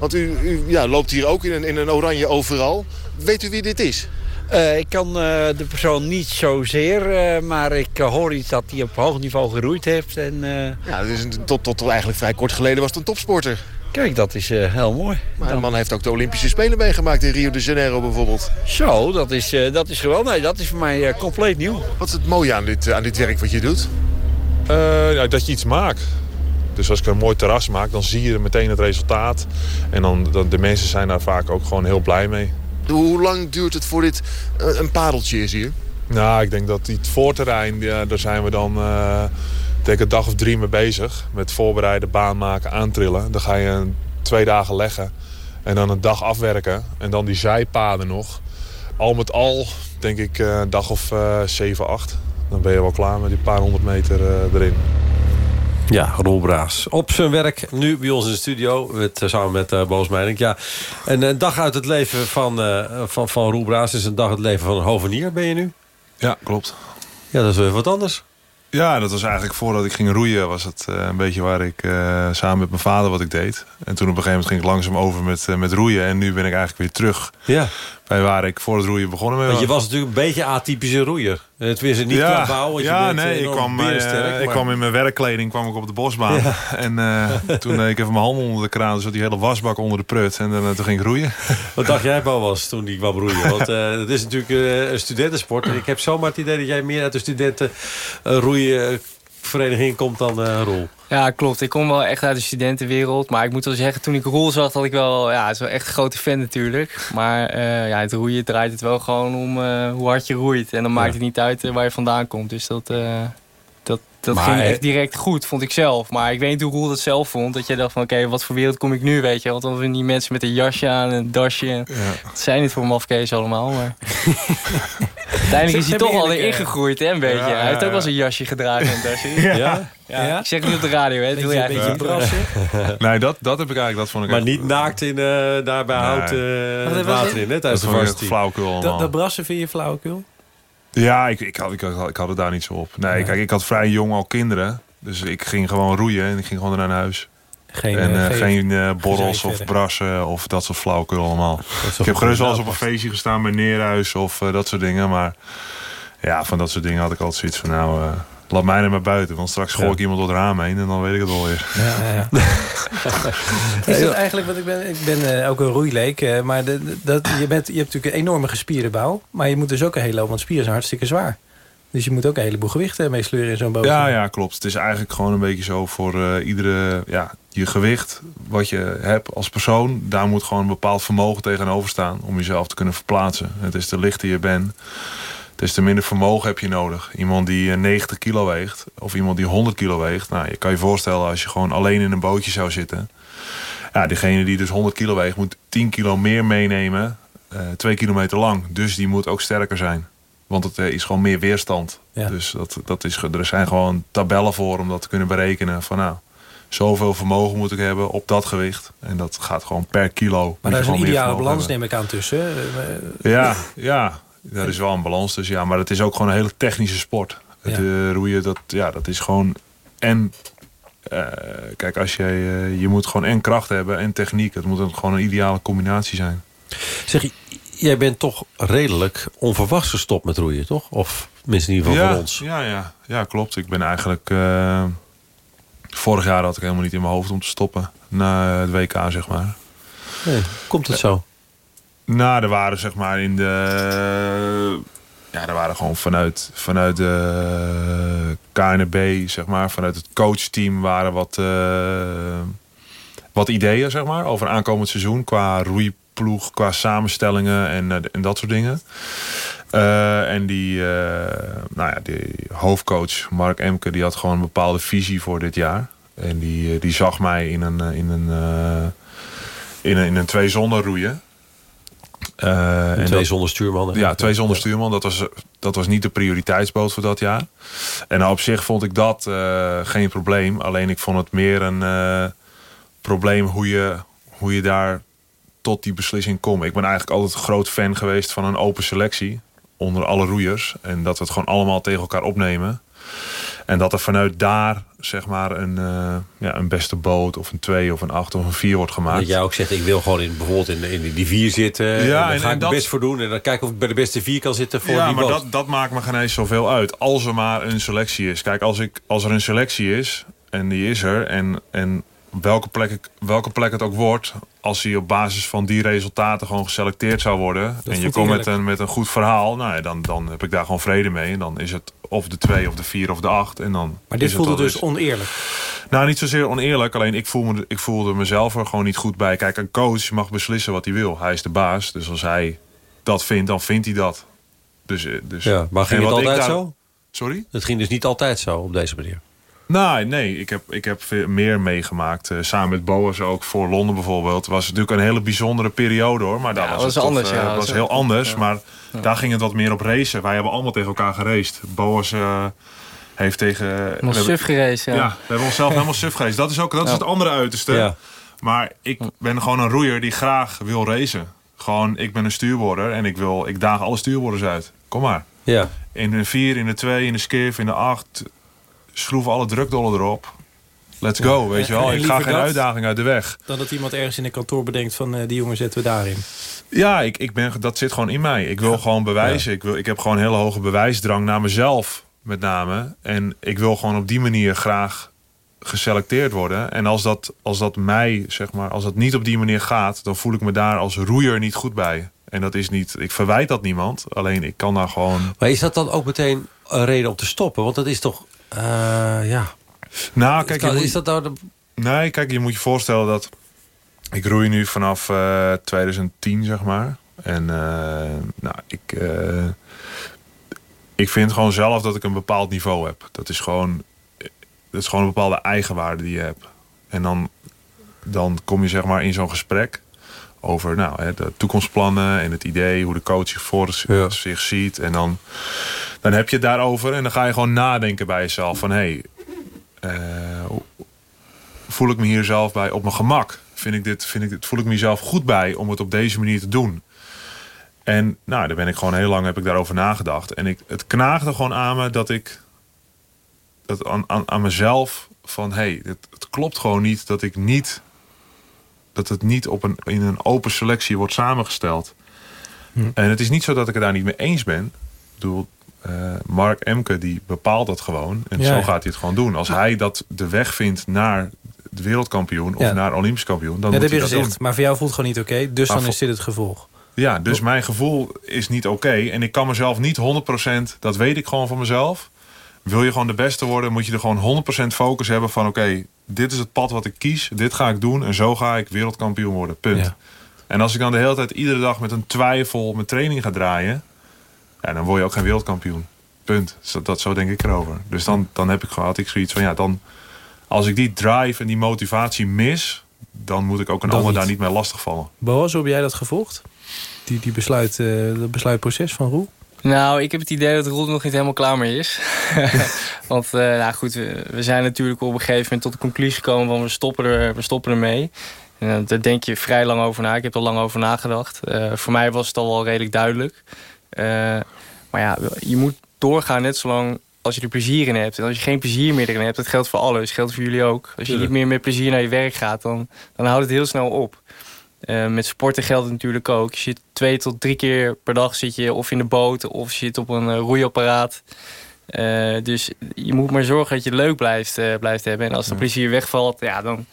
Want u, u ja, loopt hier ook in een, in een oranje overal. Weet u wie dit is? Uh, ik kan uh, de persoon niet zozeer, uh, maar ik hoor iets dat hij op hoog niveau geroeid heeft. En, ja, dus tot, tot eigenlijk vrij kort geleden was het een topsporter. Kijk, dat is heel mooi. Maar de man heeft ook de Olympische Spelen meegemaakt in Rio de Janeiro bijvoorbeeld. Zo, dat is, dat is geweldig. Nee, dat is voor mij compleet nieuw. Wat is het mooie aan dit, aan dit werk wat je doet? ja, dat je iets maakt. Dus als ik een mooi terras maak, dan zie je meteen het resultaat. En dan, dan, de mensen zijn daar vaak ook gewoon heel blij mee. Hoe lang duurt het voor dit uh, een padeltje is hier? Nou, ik denk dat het voorterrein, ja, daar zijn we dan uh, denk een dag of drie mee bezig. Met voorbereiden, baan maken, aantrillen. Dan ga je twee dagen leggen en dan een dag afwerken. En dan die zijpaden nog. Al met al denk ik uh, een dag of uh, 7, 8. Dan ben je wel klaar met die paar honderd meter erin. Ja, Roel Braas. Op zijn werk, nu bij ons in de studio, met, samen met uh, Boos Meijink. Ja, en een dag uit het leven van, uh, van, van Roel Braas is een dag uit het leven van een hovenier, ben je nu? Ja, klopt. Ja, dat is weer wat anders. Ja, dat was eigenlijk voordat ik ging roeien... was het uh, een beetje waar ik samen met mijn vader wat ik deed. En toen op een gegeven moment ging ik langzaam over met, met roeien. En nu ben ik eigenlijk weer terug ja. bij waar ik voor het roeien begonnen ben. Want je was natuurlijk een beetje atypische roeier. Het wist niet ja, qua bouw. Want ja, je bent nee, ik kwam, uh, sterk, ik kwam in mijn werkkleding kwam ik op de bosbaan. Ja. En uh, toen deed ik even mijn handen onder de kraan. Dus zat die hele wasbak onder de prut. En uh, toen ging ik roeien. Wat dacht jij, was toen die kwam roeien? Want het is natuurlijk een studentensport. En ik heb zomaar het idee dat jij meer uit de studenten roeien vereniging komt dan uh, Roel. Ja, klopt. Ik kom wel echt uit de studentenwereld. Maar ik moet wel zeggen, toen ik Roel zag, had ik wel... Ja, het is wel echt een grote fan natuurlijk. Maar uh, ja, het roeien draait het wel gewoon om uh, hoe hard je roeit. En dan maakt het niet uit waar je vandaan komt. Dus dat, dat, maar, ging echt direct goed, vond ik zelf. Maar ik weet niet hoe Roel dat zelf vond. Dat jij dacht van, oké, okay, wat voor wereld kom ik nu, weet je? Want dan zijn die mensen met een jasje aan en een dasje. Ja. Dat zijn niet voor mafkees allemaal, maar... Uiteindelijk is hij toch al erin gegroeid, hè, een beetje. Ja, hij heeft ook wel eens een jasje gedragen en een dasje. Ja? ja? ja? Ik zeg het niet op de radio, hè. Dat wil jij een beetje brassen. nee, dat, dat heb ik eigenlijk, dat vond ik Maar niet naakt in, uh, daar bij nee. hout uh, water in, hè, tijdens dat de dat, dat brassen vind je flauwekul? Ja, ik, ik, had, ik, had, ik had het daar niet zo op. Nee, kijk, ik had vrij jong al kinderen. Dus ik ging gewoon roeien en ik ging gewoon naar huis. Geen, en uh, geen, geen uh, borrels of brassen of dat soort flauwekul allemaal. Ik heb gerust wel eens op een feestje gestaan bij Neerhuis of uh, dat soort dingen. Maar ja, van dat soort dingen had ik altijd zoiets van nou... Laat mij er maar buiten, want straks gooi ik iemand door het raam heen en dan weet ik het wel weer. Ja, ja, ja. Is dat eigenlijk, want ik ben, ik ben uh, ook een roeileek, uh, maar de, dat, je, bent, je hebt natuurlijk een enorme gespierde bouw, maar je moet dus ook een hele hoop, want spieren zijn hartstikke zwaar. Dus je moet ook een heleboel gewichten mee sleuren in zo'n boot. Ja, ja, klopt. Het is eigenlijk gewoon een beetje zo voor uh, iedere... Ja, je gewicht, wat je hebt als persoon... daar moet gewoon een bepaald vermogen tegenover staan... om jezelf te kunnen verplaatsen. Het is te lichter je bent... Dus te minder vermogen heb je nodig. Iemand die 90 kilo weegt of iemand die 100 kilo weegt. Nou, je kan je voorstellen als je gewoon alleen in een bootje zou zitten. Ja, degene die dus 100 kilo weegt moet 10 kilo meer meenemen. Uh, twee kilometer lang. Dus die moet ook sterker zijn. Want het uh, is gewoon meer weerstand. Ja. Dus dat, dat is, er zijn gewoon tabellen voor om dat te kunnen berekenen. Van nou, zoveel vermogen moet ik hebben op dat gewicht. En dat gaat gewoon per kilo. Maar daar is een ideale balans neem ik aan tussen. Ja, ja. Daar is wel een balans tussen, ja. Maar het is ook gewoon een hele technische sport. Het Ja. uh, roeien, dat, ja, dat is gewoon... En eh, kijk, als je, eh, je moet gewoon en kracht hebben en techniek. Het moet een- gewoon een ideale combinatie zijn. Zeg, jij bent toch redelijk onverwachts gestopt met roeien, toch? Of minstens in ieder geval ja, voor ons. Ja, ja, ja, klopt. Ik ben eigenlijk... eh, vorig jaar had ik helemaal niet in mijn hoofd om te stoppen. Na het WK, zeg maar. Nee, komt het zo? Nou, er waren zeg maar in de... Ja, er waren gewoon vanuit, vanuit de KNB, zeg maar, vanuit het coachteam waren wat, eh, wat ideeën, zeg maar, over aankomend seizoen. Qua roeiploeg, qua samenstellingen en, eh, en dat soort dingen. Eh, en die, eh, nou ja, die hoofdcoach Mark Emke, die had gewoon een bepaalde visie voor dit jaar. En die, eh, die zag mij in een, eh, in een, eh, in een, in een twee roeien. Eh, en twee dat- zonder stuurman. Ja, twee zonder stuurman. Dat was, dat was niet de prioriteitsboot voor dat jaar. En op zich vond ik dat eh, geen probleem. Alleen ik vond het meer een, eh, probleem hoe je, hoe je daar tot die beslissing komt. Ik ben eigenlijk altijd een groot fan geweest van een open selectie. Onder alle roeiers. En dat we het gewoon allemaal tegen elkaar opnemen. En dat er vanuit daar zeg maar een, uh, ja, een beste boot of een 2 of een 8 of een 4 wordt gemaakt. Dat jij ook zegt, ik wil gewoon in, bijvoorbeeld in, in die 4 zitten. Ja, en daar ga ik er best voor doen. En dan kijken of ik bij de beste 4 kan zitten voor ja, die maar boot. Dat, dat maakt me geen eens zoveel uit. Als er maar een selectie is. Kijk, als, ik, als er een selectie is en die is er. En, en welke plek, ik, welke plek het ook wordt... als hij op basis van die resultaten gewoon geselecteerd zou worden... en je komt met een, met een goed verhaal... Nou ja, dan, dan heb ik daar gewoon vrede mee. En dan is het of de 2 of de 4 of de 8. En dan maar dit voelde dus oneerlijk? Nou, niet zozeer oneerlijk. Alleen ik, voel me, ik voelde mezelf er gewoon niet goed bij. Kijk, een coach mag beslissen wat hij wil. Hij is de baas. Dus als hij dat vindt, dan vindt hij dat. Dus, dus, ja, maar ging het altijd daar... zo? Sorry? Het ging dus niet altijd zo op deze manier? Nou, nee, ik heb, ik heb meer meegemaakt. Uh, samen met Boas ook voor Londen bijvoorbeeld. Het was natuurlijk een hele bijzondere periode hoor. Maar daar ja, was, was het anders. Toch, uh, ja, was heel anders. Ja. Maar ja. daar ging het wat meer op racen. Wij hebben allemaal tegen elkaar geraced. Boas uh, heeft tegen... Helemaal suf geraced, ja. ja. we hebben onszelf helemaal suf geraced. Dat is ook dat is het andere uiterste. Maar ik ben gewoon een roeier die graag wil racen. Gewoon, ik ben een stuurboorder en ik, wil, ik daag alle stuurboorders uit. Kom maar. Ja. In de 4, in de 2, in de skiff, in de 8 schroeven alle drukdollen erop. Let's go, weet je wel. Ik ga geen uitdaging uit de weg. Dan dat iemand ergens in een kantoor bedenkt van uh, die jongen zetten we daarin. Ja, ik, ik ben, dat zit gewoon in mij. Ik wil ja. gewoon bewijzen. Ja. Ik, wil, ik heb gewoon een hele hoge bewijsdrang naar mezelf met name. En ik wil gewoon op die manier graag geselecteerd worden. En als dat, als dat mij, zeg maar, als dat niet op die manier gaat... dan voel ik me daar als roeier niet goed bij. En dat is niet, ik verwijt dat niemand. Alleen ik kan daar gewoon... Maar is dat dan ook meteen een reden om te stoppen? Want dat is toch, ja... Nou, kijk, kan, moet, is dat nou de... Nee, kijk, je moet je voorstellen dat... Ik roei nu vanaf uh, 2010, zeg maar. En uh, nou, ik... Uh, ik vind gewoon zelf dat ik een bepaald niveau heb. Dat is gewoon, dat is gewoon een bepaalde eigenwaarde die je hebt. En dan, dan kom je zeg maar in zo'n gesprek over nou, hè, de toekomstplannen en het idee, hoe de coach zich voor ja. zich ziet. En dan, dan heb je het daarover en dan ga je gewoon nadenken bij jezelf van hé, hey, uh, voel ik me hier zelf bij op mijn gemak? Vind ik dit, vind ik dit, voel ik mezelf goed bij om het op deze manier te doen? En nou, daar ben ik gewoon heel lang heb ik daarover nagedacht. En ik, het knaagde gewoon aan me dat ik dat aan, aan, aan mezelf van hé, hey, het, het klopt gewoon niet dat ik niet dat het niet op een, in een open selectie wordt samengesteld. Hm. En het is niet zo dat ik het daar niet mee eens ben. Ik bedoel, uh, Mark Emke die bepaalt dat gewoon. En ja, zo gaat hij het gewoon doen. Als hij dat de weg vindt naar de wereldkampioen of naar Olympisch kampioen, dan ja, moet dat hij heb je dat gezegd. doen. Maar voor jou voelt het gewoon niet oké. Okay, dus maar dan is dit het gevolg. Ja, dus mijn gevoel is niet oké. Okay. En ik kan mezelf niet 100%, dat weet ik gewoon van mezelf. Wil je gewoon de beste worden, moet je er gewoon 100% focus hebben van... oké, okay, dit is het pad wat ik kies, dit ga ik doen... en zo ga ik wereldkampioen worden, punt. Ja. En als ik dan de hele tijd iedere dag met een twijfel mijn training ga draaien... Ja, dan word je ook geen wereldkampioen. Punt. Dat, dat zo denk ik erover. Dus dan, dan heb ik gewoon had ik zoiets van... ja, dan als ik die drive en die motivatie mis... dan moet ik ook een Dan ander niet. daar niet mee lastigvallen. Boas, hoe heb jij dat gevolgd? Die, die besluit, uh, dat besluitproces van Roel? Nou, ik heb het idee dat Roel nog niet helemaal klaar mee is. Want uh, nou goed, we, we, zijn natuurlijk op een gegeven moment tot de conclusie gekomen van we stoppen, er, we stoppen ermee. En uh, daar denk je vrij lang over na. Ik heb er lang over nagedacht. Uh, voor mij was het al wel redelijk duidelijk. Maar ja, je moet doorgaan net zolang als je er plezier in hebt. En als je geen plezier meer erin hebt, dat geldt voor alles. Dat geldt voor jullie ook. Als je niet meer met plezier naar je werk gaat, dan, dan houdt het heel snel op. Uh, met sporten geldt het natuurlijk ook. Je zit twee tot drie keer per dag zit je of in de boot of zit op een uh, roeiapparaat. Uh, dus je moet maar zorgen dat je het leuk blijft, blijft hebben. En als de plezier wegvalt, ja, dan,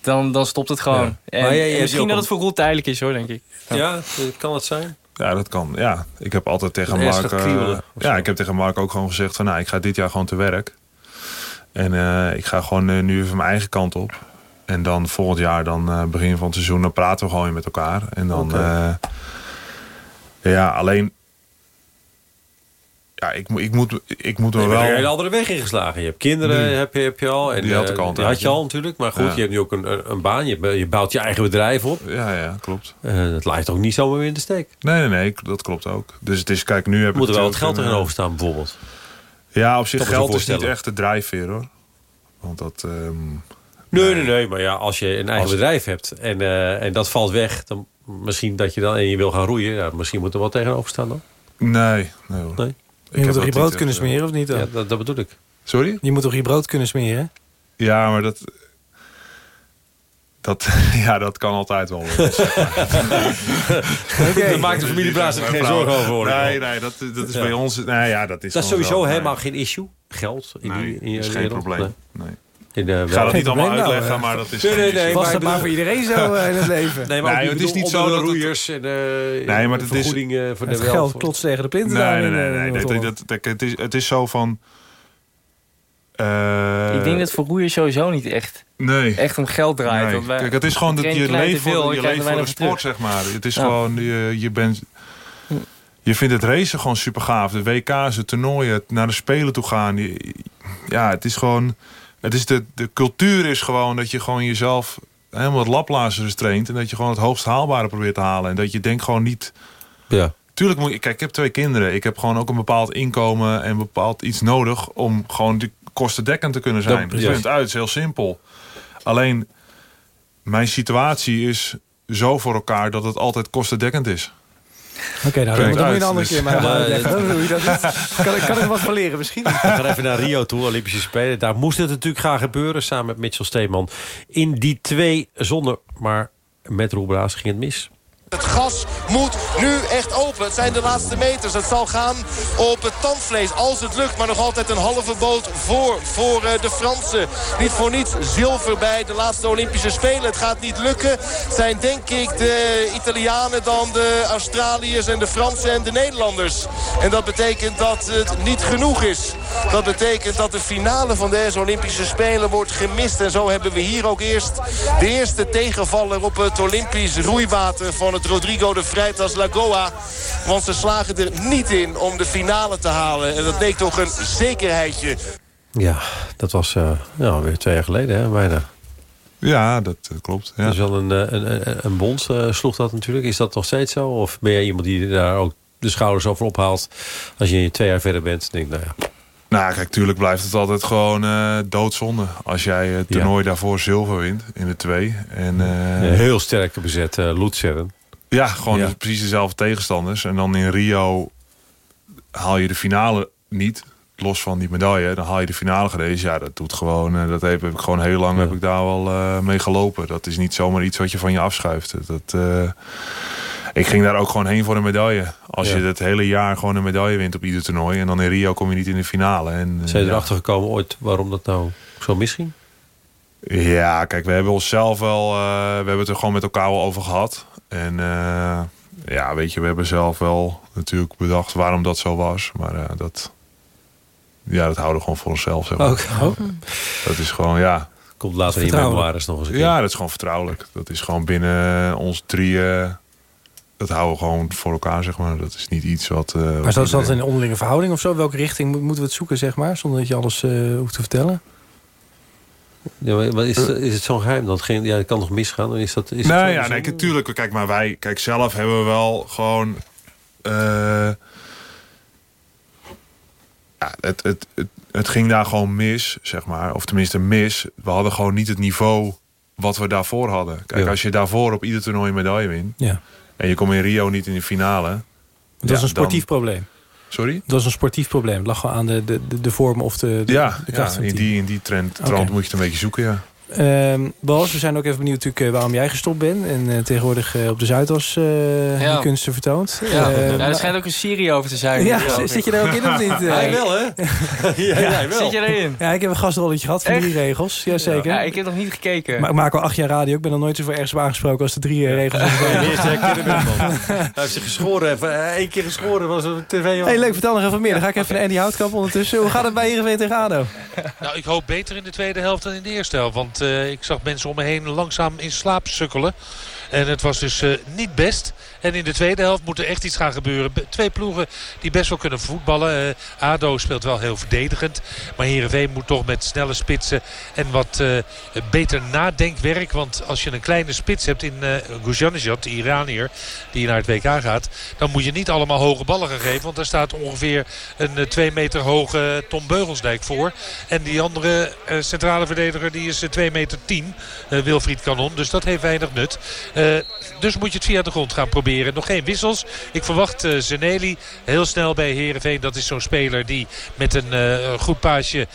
dan, dan stopt het gewoon. Ja. En, en misschien dat het voor Roel tijdelijk is hoor, denk ik. Ja, ja kan het zijn? Ja, dat kan. Ja, ik heb altijd tegen En Mark... kriebelen, ja, ik heb tegen Mark ook gewoon gezegd van... nou, ik ga dit jaar gewoon te werk. En ik ga gewoon nu even mijn eigen kant op. En dan volgend jaar, dan begin van het seizoen, dan praten we gewoon weer met elkaar. En dan, okay. ja, alleen, ja, ik, ik moet, ik moet je wel. Je een andere weg ingeslagen. Je hebt kinderen, nu. heb je, heb je al. En, die had ik al. Die had je al natuurlijk. Maar goed, ja. je hebt nu ook een, een baan. Je, je, bouwt je eigen bedrijf op. Ja, ja, klopt. Uh, dat laat je toch niet zomaar weer in de steek. Nee, nee, nee, dat klopt ook. Dus het is, kijk, nu heb Moet ik. er wel het geld tegenover staan, bijvoorbeeld. Ja, op zich geld is niet echt de drijfveer hoor. Want dat. Um, Nee, nee, nee. Maar ja, als je een eigen bedrijf hebt en, uh, en dat valt weg... dan misschien dat je dan en je wil gaan roeien... Ja, misschien moet er wat tegenover staan dan? Nee. nee, hoor. nee? Je moet toch je brood kunnen smeren, of niet dan? Ja, dat, dat bedoel ik. Sorry? Je moet toch je brood kunnen smeren? Ja, maar dat... Dat, ja, dat kan altijd wel. okay. Daar maakt de familie Blaas er geen zorgen over. Nee, nee, dat, dat is ja. bij ons... Nee, ja, dat is, dat is sowieso wel, helemaal nee. geen issue. Geld in, nee, die, in je is geen probleem. Nee. In de, ik ga dat niet allemaal uitleggen, nou, maar dat is... Nee, nee, nee. Was dat maar voor iedereen zo in het leven? Nee, maar nee, het is niet zo dat roeiers en uh, nee, maar het is voor de het geld klotst tegen de pinten. Nee, nee, nee. nee, nee dat, dat, het, is, het is zo van... Uh, ik denk dat voor roeiers sowieso niet echt, nee. echt om geld draait. Nee. Want wij, Kijk, het is gewoon dat je leeft voor, je leeft voor de sport, zeg maar. Het is gewoon, je, je bent... Je vindt het racen gewoon super gaaf. De WK's, de toernooien, naar de Spelen toe gaan. Ja, het is gewoon... Het is de, de cultuur is gewoon dat je gewoon jezelf helemaal het laplazers traint. En dat je gewoon het hoogst haalbare probeert te halen. En dat je denkt gewoon niet... Ja. Tuurlijk moet je... Kijk, ik heb twee kinderen. Ik heb gewoon ook een bepaald inkomen en bepaald iets nodig... om gewoon die kostendekkend te kunnen zijn. Dat, dat het uit. Het is heel simpel. Alleen, mijn situatie is zo voor elkaar dat het altijd kostendekkend is. Oké, okay, nou, dan, dan moet je een andere keer maar. Hoe je dat kan, kan ik wat van leren misschien? We gaan even naar Rio toe, Olympische Spelen. Daar moest het natuurlijk gaan gebeuren, samen met Mitchell Steeman. In die twee zonder, maar met Roelbraas ging het mis. Het gas moet nu echt open. Het zijn de laatste meters. Het zal gaan op het tandvlees als het lukt. Maar nog altijd een halve boot voor, voor de Fransen. Niet voor niets zilver bij de laatste Olympische Spelen. Het gaat niet lukken. Zijn denk ik de Italianen dan de Australiërs en de Fransen en de Nederlanders. En dat betekent dat het niet genoeg is. Dat betekent dat de finale van deze Olympische Spelen wordt gemist. En zo hebben we hier ook eerst de eerste tegenvaller op het Olympisch roeiwater van het Rodrigo de Freitas Lagoa. Want ze slagen er niet in om de finale te halen. En dat leek toch een zekerheidje. Ja, dat was uh, ja, weer twee jaar geleden, hè, bijna. Ja, dat uh, klopt. Ja. Dat is wel een, een, een, een bond, uh, sloeg dat natuurlijk. Is dat nog steeds zo? Of ben jij iemand die daar ook de schouders over ophaalt... als je twee jaar verder bent? Denk, nou ja. Nou, kijk, tuurlijk blijft het altijd gewoon uh, doodzonde. Als jij het toernooi ja. daarvoor zilver wint in de twee. En, uh, ja, heel sterk bezet, uh, Lutscheren. Ja, gewoon ja. precies dezelfde tegenstanders. En dan in Rio haal je de finale niet. Los van die medaille. Dan haal je de finale gerezen. Ja, dat doet gewoon. Uh, dat heb, ik gewoon heel lang ja. heb ik daar wel uh, mee gelopen. Dat is niet zomaar iets wat je van je afschuift. Dat, uh, ik ging daar ook gewoon heen voor een medaille. Als ja. je het hele jaar gewoon een medaille wint op ieder toernooi. En dan in Rio kom je niet in de finale. En, Zijn je erachter gekomen ooit waarom dat nou zo misging? Ja, kijk, we hebben onszelf wel... we hebben het er gewoon met elkaar al over gehad. En uh, ja, weet je, we hebben zelf wel natuurlijk bedacht waarom dat zo was. Maar uh, dat, ja, dat houden we gewoon voor onszelf. Zeg maar. okay. oh. Dat is gewoon, ja. Komt later in memoires nog eens een keer. Ja, dat is gewoon vertrouwelijk. Dat is gewoon binnen ons drieën... Dat houden we gewoon voor elkaar, zeg maar. Dat is niet iets wat... Uh, maar is dat, dat een onderlinge verhouding of zo? Welke richting moeten we het zoeken, zeg maar? Zonder dat je alles uh, hoeft te vertellen? Ja, maar is, is het zo'n geheim? Dat geen, ja, het kan nog misgaan? Is dat, is nee, ja, nee, natuurlijk. Kijk, maar wij, kijk, zelf hebben we wel gewoon. Uh, ja, het, het, het, het ging daar gewoon mis, zeg maar. Of tenminste mis. We hadden gewoon niet het niveau wat we daarvoor hadden. Kijk, ja. als je daarvoor op ieder toernooi een medaille wint... Ja. en je komt in Rio niet in de finale... Dat ja, is een sportief dan, probleem. Sorry? Dat is een sportief probleem. Het lag gewoon aan de, de, de, vorm of de, de Ja, de ja in, die, in die trend, trant okay. moet je het een beetje zoeken, ja. Um, Bas, we zijn ook even benieuwd natuurlijk, uh, waarom jij gestopt bent. En uh, tegenwoordig uh, op de Zuidas uh, ja. die kunsten vertoont. Ja. ja, er schijnt ook een serie over te zijn. Ja, zit je er ook in of niet? Hij wel, hè? ja, wel. Zit je erin? Ja, ik heb een gastrolletje gehad van Echt? drie regels. Jazeker. Ja, ik heb nog niet gekeken. Maar ik maak al acht jaar radio. Ik ben nog nooit zo voor ergens aangesproken als de drie regels. de eerste herkennen man. Hij heeft zich geschoren. Één keer geschoren was op tv. Hey, leuk, vertel nog even meer. Dan ga ik even naar Andy Houtkamp ondertussen. Hoe gaat het bij Heerenveen tegen ADO? Nou, ik hoop beter in de tweede helft dan in de eerste helft. Want ik zag mensen om me heen langzaam in slaap sukkelen. En het was dus niet best. En in de tweede helft moet er echt iets gaan gebeuren. Twee ploegen die best wel kunnen voetballen. ADO speelt wel heel verdedigend. Maar Heerenveen moet toch met snelle spitsen en wat beter nadenkwerk. Want als je een kleine spits hebt in uh, de Iranier, die naar het WK gaat... dan moet je niet allemaal hoge ballen gaan geven. Want daar staat ongeveer een 2 meter hoge Tom Beugelsdijk voor. En die andere centrale verdediger die is 2 meter 10, Wilfried Kanon. Dus dat heeft weinig nut. Dus moet je het via de grond gaan proberen. Nog geen wissels. Ik verwacht uh, Zeneli heel snel bij Herenveen. Dat is zo'n speler die met een uh, goed paasje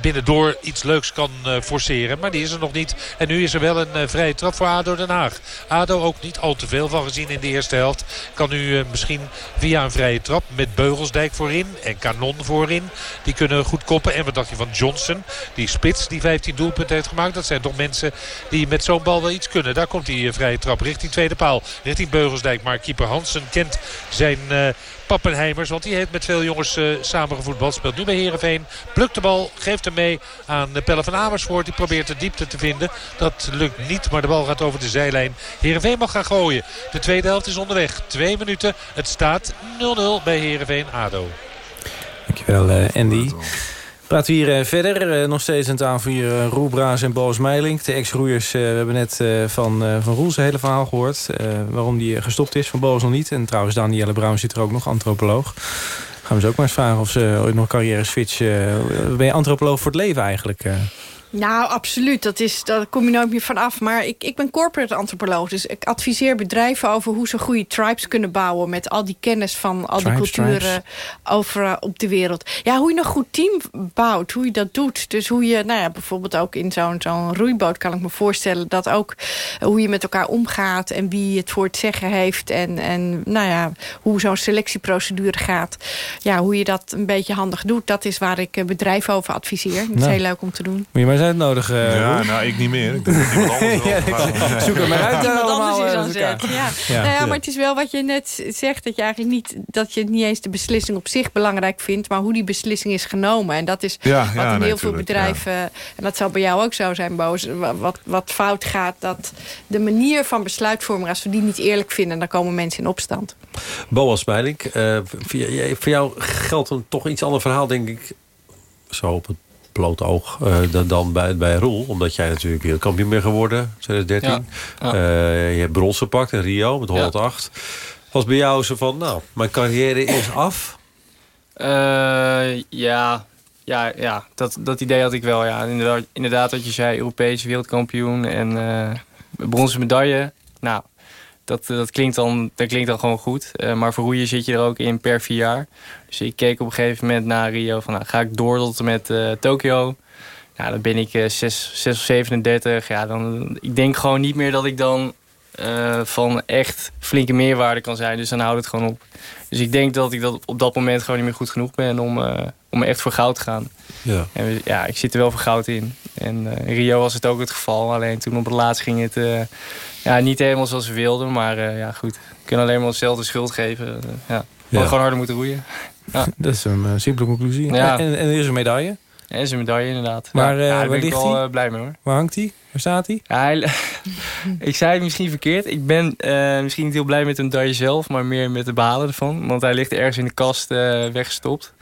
binnendoor iets leuks kan forceren. Maar die is er nog niet. En nu is er wel een vrije trap voor ADO Den Haag. ADO ook niet al te veel van gezien in de eerste helft. Kan nu misschien via een vrije trap met Beugelsdijk voorin en Kanon voorin. Die kunnen goed koppen. En wat dacht je van Johnson? Die spits die 15 doelpunten heeft gemaakt. Dat zijn toch mensen die met zo'n bal wel iets kunnen. Daar komt die vrije trap richting tweede paal. Richting Beugelsdijk. Maar keeper Hansen kent zijn uh, Pappenheimers. Want die heeft met veel jongens uh, samen gevoetbald. Speelt nu bij Heerenveen. Plukt de bal. Geeft hem mee aan Pelle van Amersfoort. Die probeert de diepte te vinden. Dat lukt niet. Maar de bal gaat over de zijlijn. Heerenveen mag gaan gooien. De tweede helft is onderweg. Twee minuten. Het staat 0-0 bij Heerenveen ADO. Dankjewel uh, Andy. Praten hier uh, verder. Uh, nog steeds aan tafel hier uh, Roel Braas en Boos Meilink. De ex-roeiers. we hebben net van, van Roel zijn hele verhaal gehoord. waarom die gestopt is. Van Boos nog niet. En trouwens Danielle Brown zit er ook nog, antropoloog. Gaan we ze ook maar eens vragen of ze ooit nog carrière switch... ben je antropoloog voor het leven eigenlijk? Nou, absoluut. Dat is, daar kom je nooit meer van af. Maar ik, ik ben corporate antropoloog. Dus ik adviseer bedrijven over hoe ze goede tribes kunnen bouwen... met al die kennis van al die culturen over uh, op de wereld. Ja, hoe je een goed team bouwt, hoe je dat doet. Dus hoe je, nou ja, bijvoorbeeld ook in zo'n zo'n roeiboot... kan ik me voorstellen dat ook uh, hoe je met elkaar omgaat... en wie het voor het zeggen heeft. En, en nou ja, hoe zo'n selectieprocedure gaat. Ja, hoe je dat een beetje handig doet. Dat is waar ik uh, bedrijven over adviseer. Dat is nou. heel leuk om te doen. Moet je maar uitnodigen. Uh, ja, nou, ik niet meer. Ik denk dat iemand anders ja, Zoek hem maar uit. Iemand anders is aan zet. Ja. Ja. Nou ja, maar het is wel wat je net zegt. Dat je eigenlijk niet, dat je niet eens de beslissing op zich belangrijk vindt. Maar hoe die beslissing is genomen. En dat is wat in heel veel bedrijven. En dat zal bij jou ook zo zijn, Boos. Wat, wat fout gaat. Dat de manier van besluitvorming. Als we die niet eerlijk vinden. Dan komen mensen in opstand. Boas Speilink. Uh, voor jou geldt een toch iets ander verhaal, denk ik. Zo op het bloot oog uh, dan, dan bij, bij Roel. Omdat jij natuurlijk wereldkampioen bent geworden, 2013. Ja, uh, je hebt brons gepakt in Rio met 108. Ja. Was bij jou zo van, nou, mijn carrière is af? Uh, ja, ja, ja dat, dat idee had ik wel. Ja. Inderdaad, inderdaad wat je zei, Europese wereldkampioen en bronzen medaille. Nou, dat, dat, klinkt dan, dat klinkt dan gewoon goed. Maar voor roeien zit je er ook in per vier jaar. Dus ik keek op een gegeven moment naar Rio van... Nou, ga ik door tot en met uh, Tokio. Ja, dan ben ik uh, 6, 6 of 37. Ja, dan, ik denk gewoon niet meer dat ik dan uh, van echt flinke meerwaarde kan zijn. Dus dan houdt het gewoon op. Dus ik denk dat ik dat op dat moment gewoon niet meer goed genoeg ben... om, om echt voor goud te gaan. Ja. En ja, ik zit er wel voor goud in. En in Rio was het ook het geval. Alleen toen op het laatst ging het ja, niet helemaal zoals we wilden. Maar ja, goed. We kunnen alleen maar onszelf de schuld geven. Ja. We gewoon harder moeten roeien. Ja. Dat is een uh, simpele conclusie. Ja. En, en er is een medaille. Ja, er is een medaille inderdaad. Maar ja, daar ben ik wel blij mee hoor. Waar hangt hij? Waar staat hij? Ja, hij ik zei het misschien verkeerd. Ik ben misschien niet heel blij met de medaille zelf, maar meer met de behalen ervan. Want hij ligt ergens in de kast weggestopt.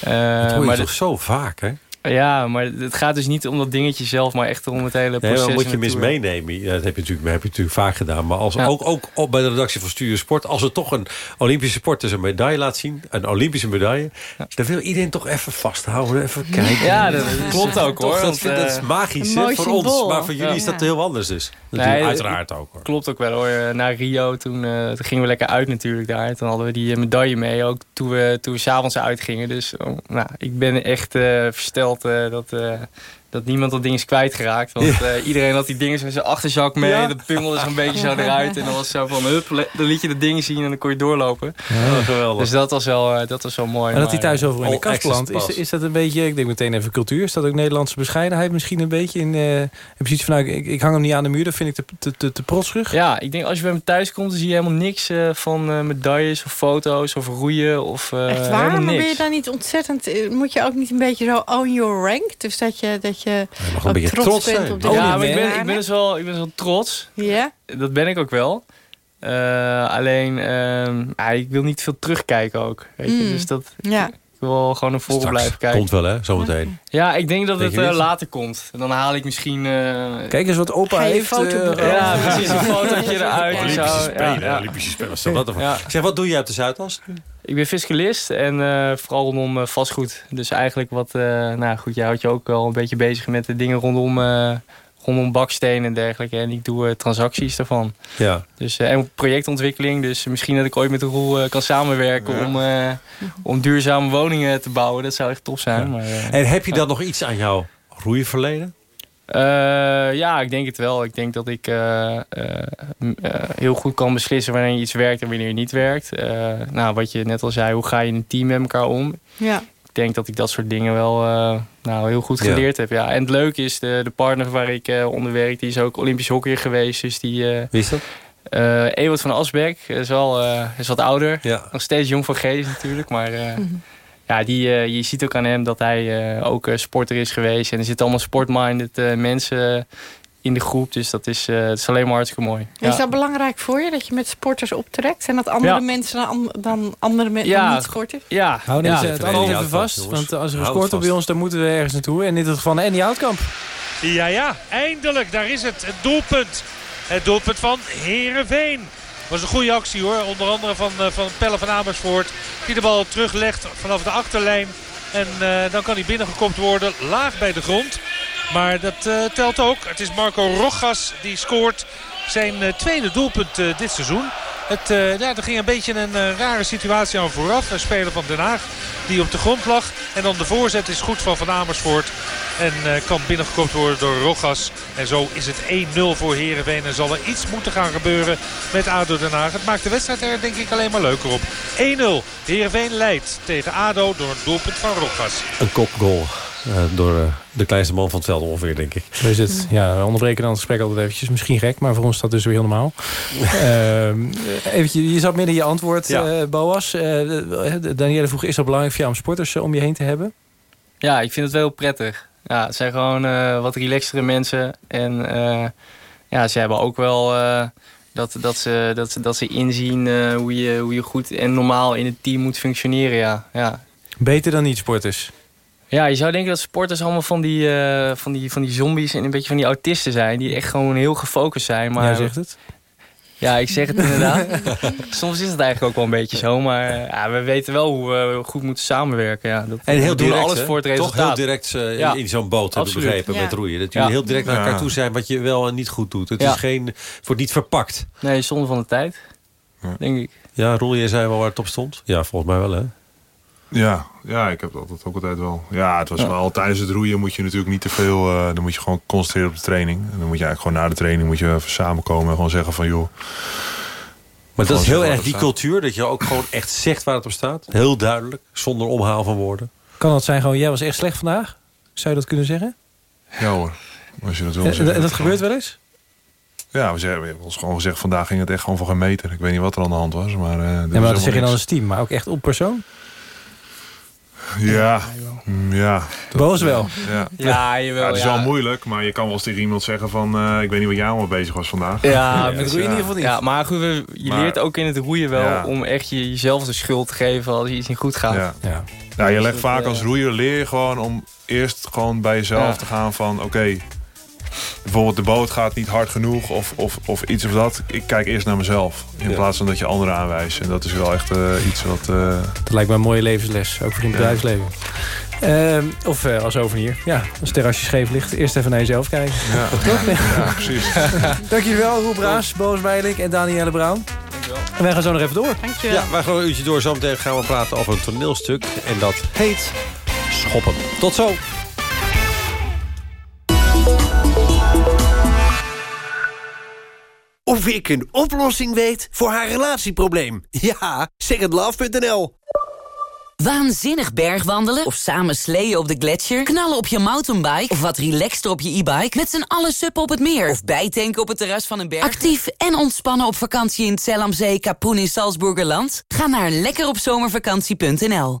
dat hoor je maar toch zo vaak, hè? Ja, maar het gaat dus niet om dat dingetje zelf, maar echt om het hele proces. Nee, moet je mis meenemen. Dat heb je, natuurlijk, heb je natuurlijk vaak gedaan. Maar als, ook, ook op bij de redactie van Studio Sport... als er toch een Olympische sporter een medaille laat zien... een Olympische medaille... dan wil iedereen toch even vasthouden, even kijken. Ja, dat, klopt ook hoor. Dat, want, dat is eh, magisch voor ons. Maar voor jullie is dat heel anders dus. Nee, uiteraard ook hoor. Klopt ook wel hoor. Na Rio, toen, uh, toen, gingen we lekker uit natuurlijk daar. Toen hadden we die medaille mee. Ook toen we, toen we s'avonds uitgingen. Dus oh, nou, ik ben echt uh, versteld uh, dat, uh, dat niemand dat ding is kwijtgeraakt. Want ja. uh, iedereen had die dingen in zijn achterzak mee. Ja. De pummel is een beetje zo eruit. En dan was zo van, hup, dan liet je de dingen zien en dan kon je doorlopen. Ja, geweldig. Dus dat was wel, dat was wel mooi. En dat hij thuis over in de kast plant. Is, is dat een beetje, ik denk meteen even cultuur. Is dat ook Nederlandse bescheidenheid misschien een beetje? In, uh, je iets van, nou, ik, ik hang hem niet aan de muur. Dat vind ik te, te, te, te protsig. Ja, ik denk als je bij me thuis komt, dan zie je helemaal niks uh, van uh, medailles of foto's of roeien. Of, Echt waar? Maar ben je dan niet ontzettend, moet je ook niet een beetje zo own your rank? Dus dat je, dat dat je nog een beetje trots, bent op de Ja, maar ik ben, ik ben dus wel, ik ben dus wel trots. Ja? Dat ben ik ook wel. Uh, alleen, uh, ja, ik wil niet veel terugkijken ook. Weet je? Mm. Dus dat, Ja. Ik wil gewoon naar voren blijven kijken. Komt wel, hè, zometeen. Ja, ik denk dat Denk het uh, later komt. En dan haal ik misschien... uh, Kijk eens wat opa heeft. foto bereiken? ja, precies. Een fotootje eruit. en zo. Olympische Spelen, Ja, ja. Olympische Spelen. Stel dat ervan. Ja. Zeg, wat doe je op de Zuidas? Ik ben fiscalist en eh, vooral rondom vastgoed. Dus eigenlijk wat, eh, nou goed, jij houdt je ook wel een beetje bezig met de dingen rondom, eh, rondom bakstenen en dergelijke. En ik doe eh, transacties daarvan. Ja. Dus, eh, en projectontwikkeling. Dus misschien dat ik ooit met de Roel eh, kan samenwerken om, eh, om duurzame woningen te bouwen. Dat zou echt tof zijn. Maar, eh, En heb je dan nog iets aan jouw roeiverleden? eh, ja, ik denk het wel. Ik denk dat ik eh, eh, eh, heel goed kan beslissen wanneer iets werkt en wanneer het niet werkt. Eh, nou, wat je net al zei, hoe ga je in een team met elkaar om? Ja. Ik denk dat ik dat soort dingen wel eh, nou, heel goed Ja. geleerd heb. Ja. En het leuke is, de, de partner waar ik eh, onder werk, die is ook Olympisch hockeyer geweest. Dus die, eh Wie is dat? eh Ewald van Asbeck is wel eh, is wat ouder. Ja. Nog steeds jong van geest natuurlijk. Maar eh, Mhm. ja, die, je ziet ook aan hem dat hij eh, ook sporter is geweest. En er zitten allemaal sportminded eh, mensen in de groep. Dus dat is, eh, dat is alleen maar hartstikke mooi. Is dat belangrijk voor je, dat je met sporters optrekt? En dat andere Ja. mensen dan, dan andere mensen Ja. niet sporters? Ja, Hou ja, het allemaal even vast. Want als er gescoord wordt bij ons, dan moeten we ergens naartoe. En in dit geval naar Andy Houtkamp. Ja, ja, eindelijk. Daar is het. Het doelpunt. Het doelpunt van Herenveen. was een goede actie hoor. Onder andere van, eh, van Pelle van Amersfoort. Die de bal teruglegt vanaf de achterlijn. En eh, dan kan hij binnengekopt worden. Laag bij de grond. Maar dat eh, telt ook. Het is Marco Rogas die scoort. Zijn eh, tweede doelpunt eh, dit seizoen. Het, ja, er ging een beetje een rare situatie aan vooraf. Een speler van Den Haag die op de grond lag. En dan de voorzet is goed van Van Amersfoort. En kan binnengekopt worden door Rogas. En zo is het 1-0 voor Heerenveen. En zal er iets moeten gaan gebeuren met ADO Den Haag. Het maakt de wedstrijd er denk ik alleen maar leuker op. 1-0. Heerenveen leidt tegen ADO door een doelpunt van Rogas. Een kopgoal. Eh, door eh, de kleinste man van het veld ongeveer, denk ik. Zo is het. Ja, we onderbreken dan het gesprek altijd eventjes. Misschien gek, maar voor ons is dat dus weer heel normaal. Ehm eventjes, je zat midden in je antwoord, Ja. eh, Boas. Eh, Danielle vroeg, is het belangrijk voor jou om sporters om je heen te hebben? Ja, ik vind het wel heel prettig. Ja, het zijn gewoon eh, wat relaxtere mensen. En eh, ja, ze hebben ook wel eh, dat, dat, ze, dat, ze- dat ze inzien eh, hoe, je, hoe je goed en normaal in het team moet functioneren. Ja, ja. Beter dan niet-sporters? Ja, je zou denken dat sporters allemaal van die, eh, van, die, van die zombies en een beetje van die autisten zijn. Die echt gewoon heel gefocust zijn. Maar Jij zegt het. Ja, ik zeg het inderdaad. Soms is het eigenlijk ook wel een beetje zo. Maar eh, ja, we weten wel hoe we goed moeten samenwerken. Ja, dat, En heel doen direct, alles voor het resultaat. Toch heel direct eh, Ja. in zo'n boot hebben Absoluut. begrepen Ja. met roeien. Dat Ja. jullie heel direct naar elkaar toe zijn wat je wel en niet goed doet. Het Ja. is geen, het wordt niet verpakt. Nee, zonde van de tijd. Denk ik. Ja, Roel, jij zei wel waar het op stond? Ja, volgens mij wel, hè? Ja, ja, ik heb dat altijd ook altijd wel. Ja, het was Ja. wel tijdens het roeien moet je natuurlijk niet te veel. eh, dan moet je gewoon concentreren op de training. En dan moet je eigenlijk gewoon na de training moet je even samenkomen en gewoon zeggen van joh. Maar dat is heel erg die cultuur. Dat je ook gewoon echt zegt waar het op staat. Heel duidelijk. Zonder omhaal van woorden. Kan dat zijn gewoon, jij was echt slecht vandaag? Zou je dat kunnen zeggen? Ja hoor, als je dat wil En, zeggen. en dat gebeurt wel eens? Ja, we, zeggen, we hebben ons gewoon gezegd vandaag ging het echt gewoon voor geen meter. Ik weet niet wat er aan de hand was, maar. eh, er Ja, maar dat zeg je dan als team, maar ook echt op persoon? Ja, ja. Boos wel. Ja, Ja, jawel, het is ja. wel moeilijk, maar je kan wel eens tegen iemand zeggen van... eh, ik weet niet wat jij allemaal bezig was vandaag. Ja, Dus, ja. Ja, maar goed, we- je Maar- leert ook in het roeien wel Ja. om echt je, jezelf de schuld te geven als iets niet goed gaat. Ja. Ja. Ja, je legt dat, vaak eh, als roeier leer je gewoon om eerst gewoon bij jezelf Ja. te gaan van oké, bijvoorbeeld de boot gaat niet hard genoeg of, of, of iets of dat. Ik kijk eerst naar mezelf in Ja. plaats van dat je anderen aanwijst. En dat is wel echt eh, iets wat... eh, Dat lijkt me een mooie levensles, ook voor in het bedrijfsleven. Ehm, of eh, als ovenier. Ja, als terrasje scheef ligt. Eerst even naar jezelf kijken. Ja, Toch? ja precies. Dank jullie wel, Roel Braas, Boos Meijlik en Danielle Brown. En wij gaan zo nog even door. Dankjewel. Ja, wij gaan een uurtje door. Zometeen gaan we praten over een toneelstuk. En dat heet Schoppen. Tot zo. Of ik een oplossing weet voor haar relatieprobleem. Ja, secondlove.nl. Waanzinnig bergwandelen of samen sleeën op de gletsjer... knallen op je mountainbike of wat relaxter op je e-bike... met z'n allen suppen op het meer of bijtanken op het terras van een berg. Actief en ontspannen op vakantie in Zellamzee, Kapoen in Salzburgerland? Ga naar lekkeropzomervakantie.nl.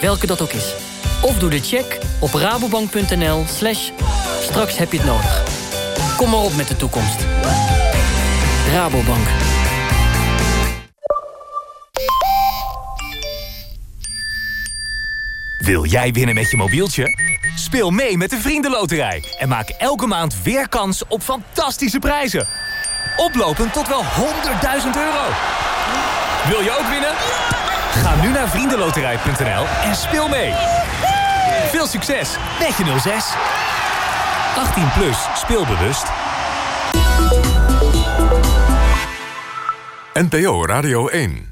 welke dat ook is. Of doe de check op rabobank.nl slash straks heb je het nodig. Kom maar op met de toekomst. Rabobank. Wil jij winnen met je mobieltje? Speel mee met de Vriendenloterij en maak elke maand weer kans op fantastische prijzen. Oplopend tot wel 100.000 euro. Wil je ook winnen? Ga nu naar vriendenloterij.nl en speel mee. Veel succes met je 06. 18 plus, speelbewust. NPO Radio 1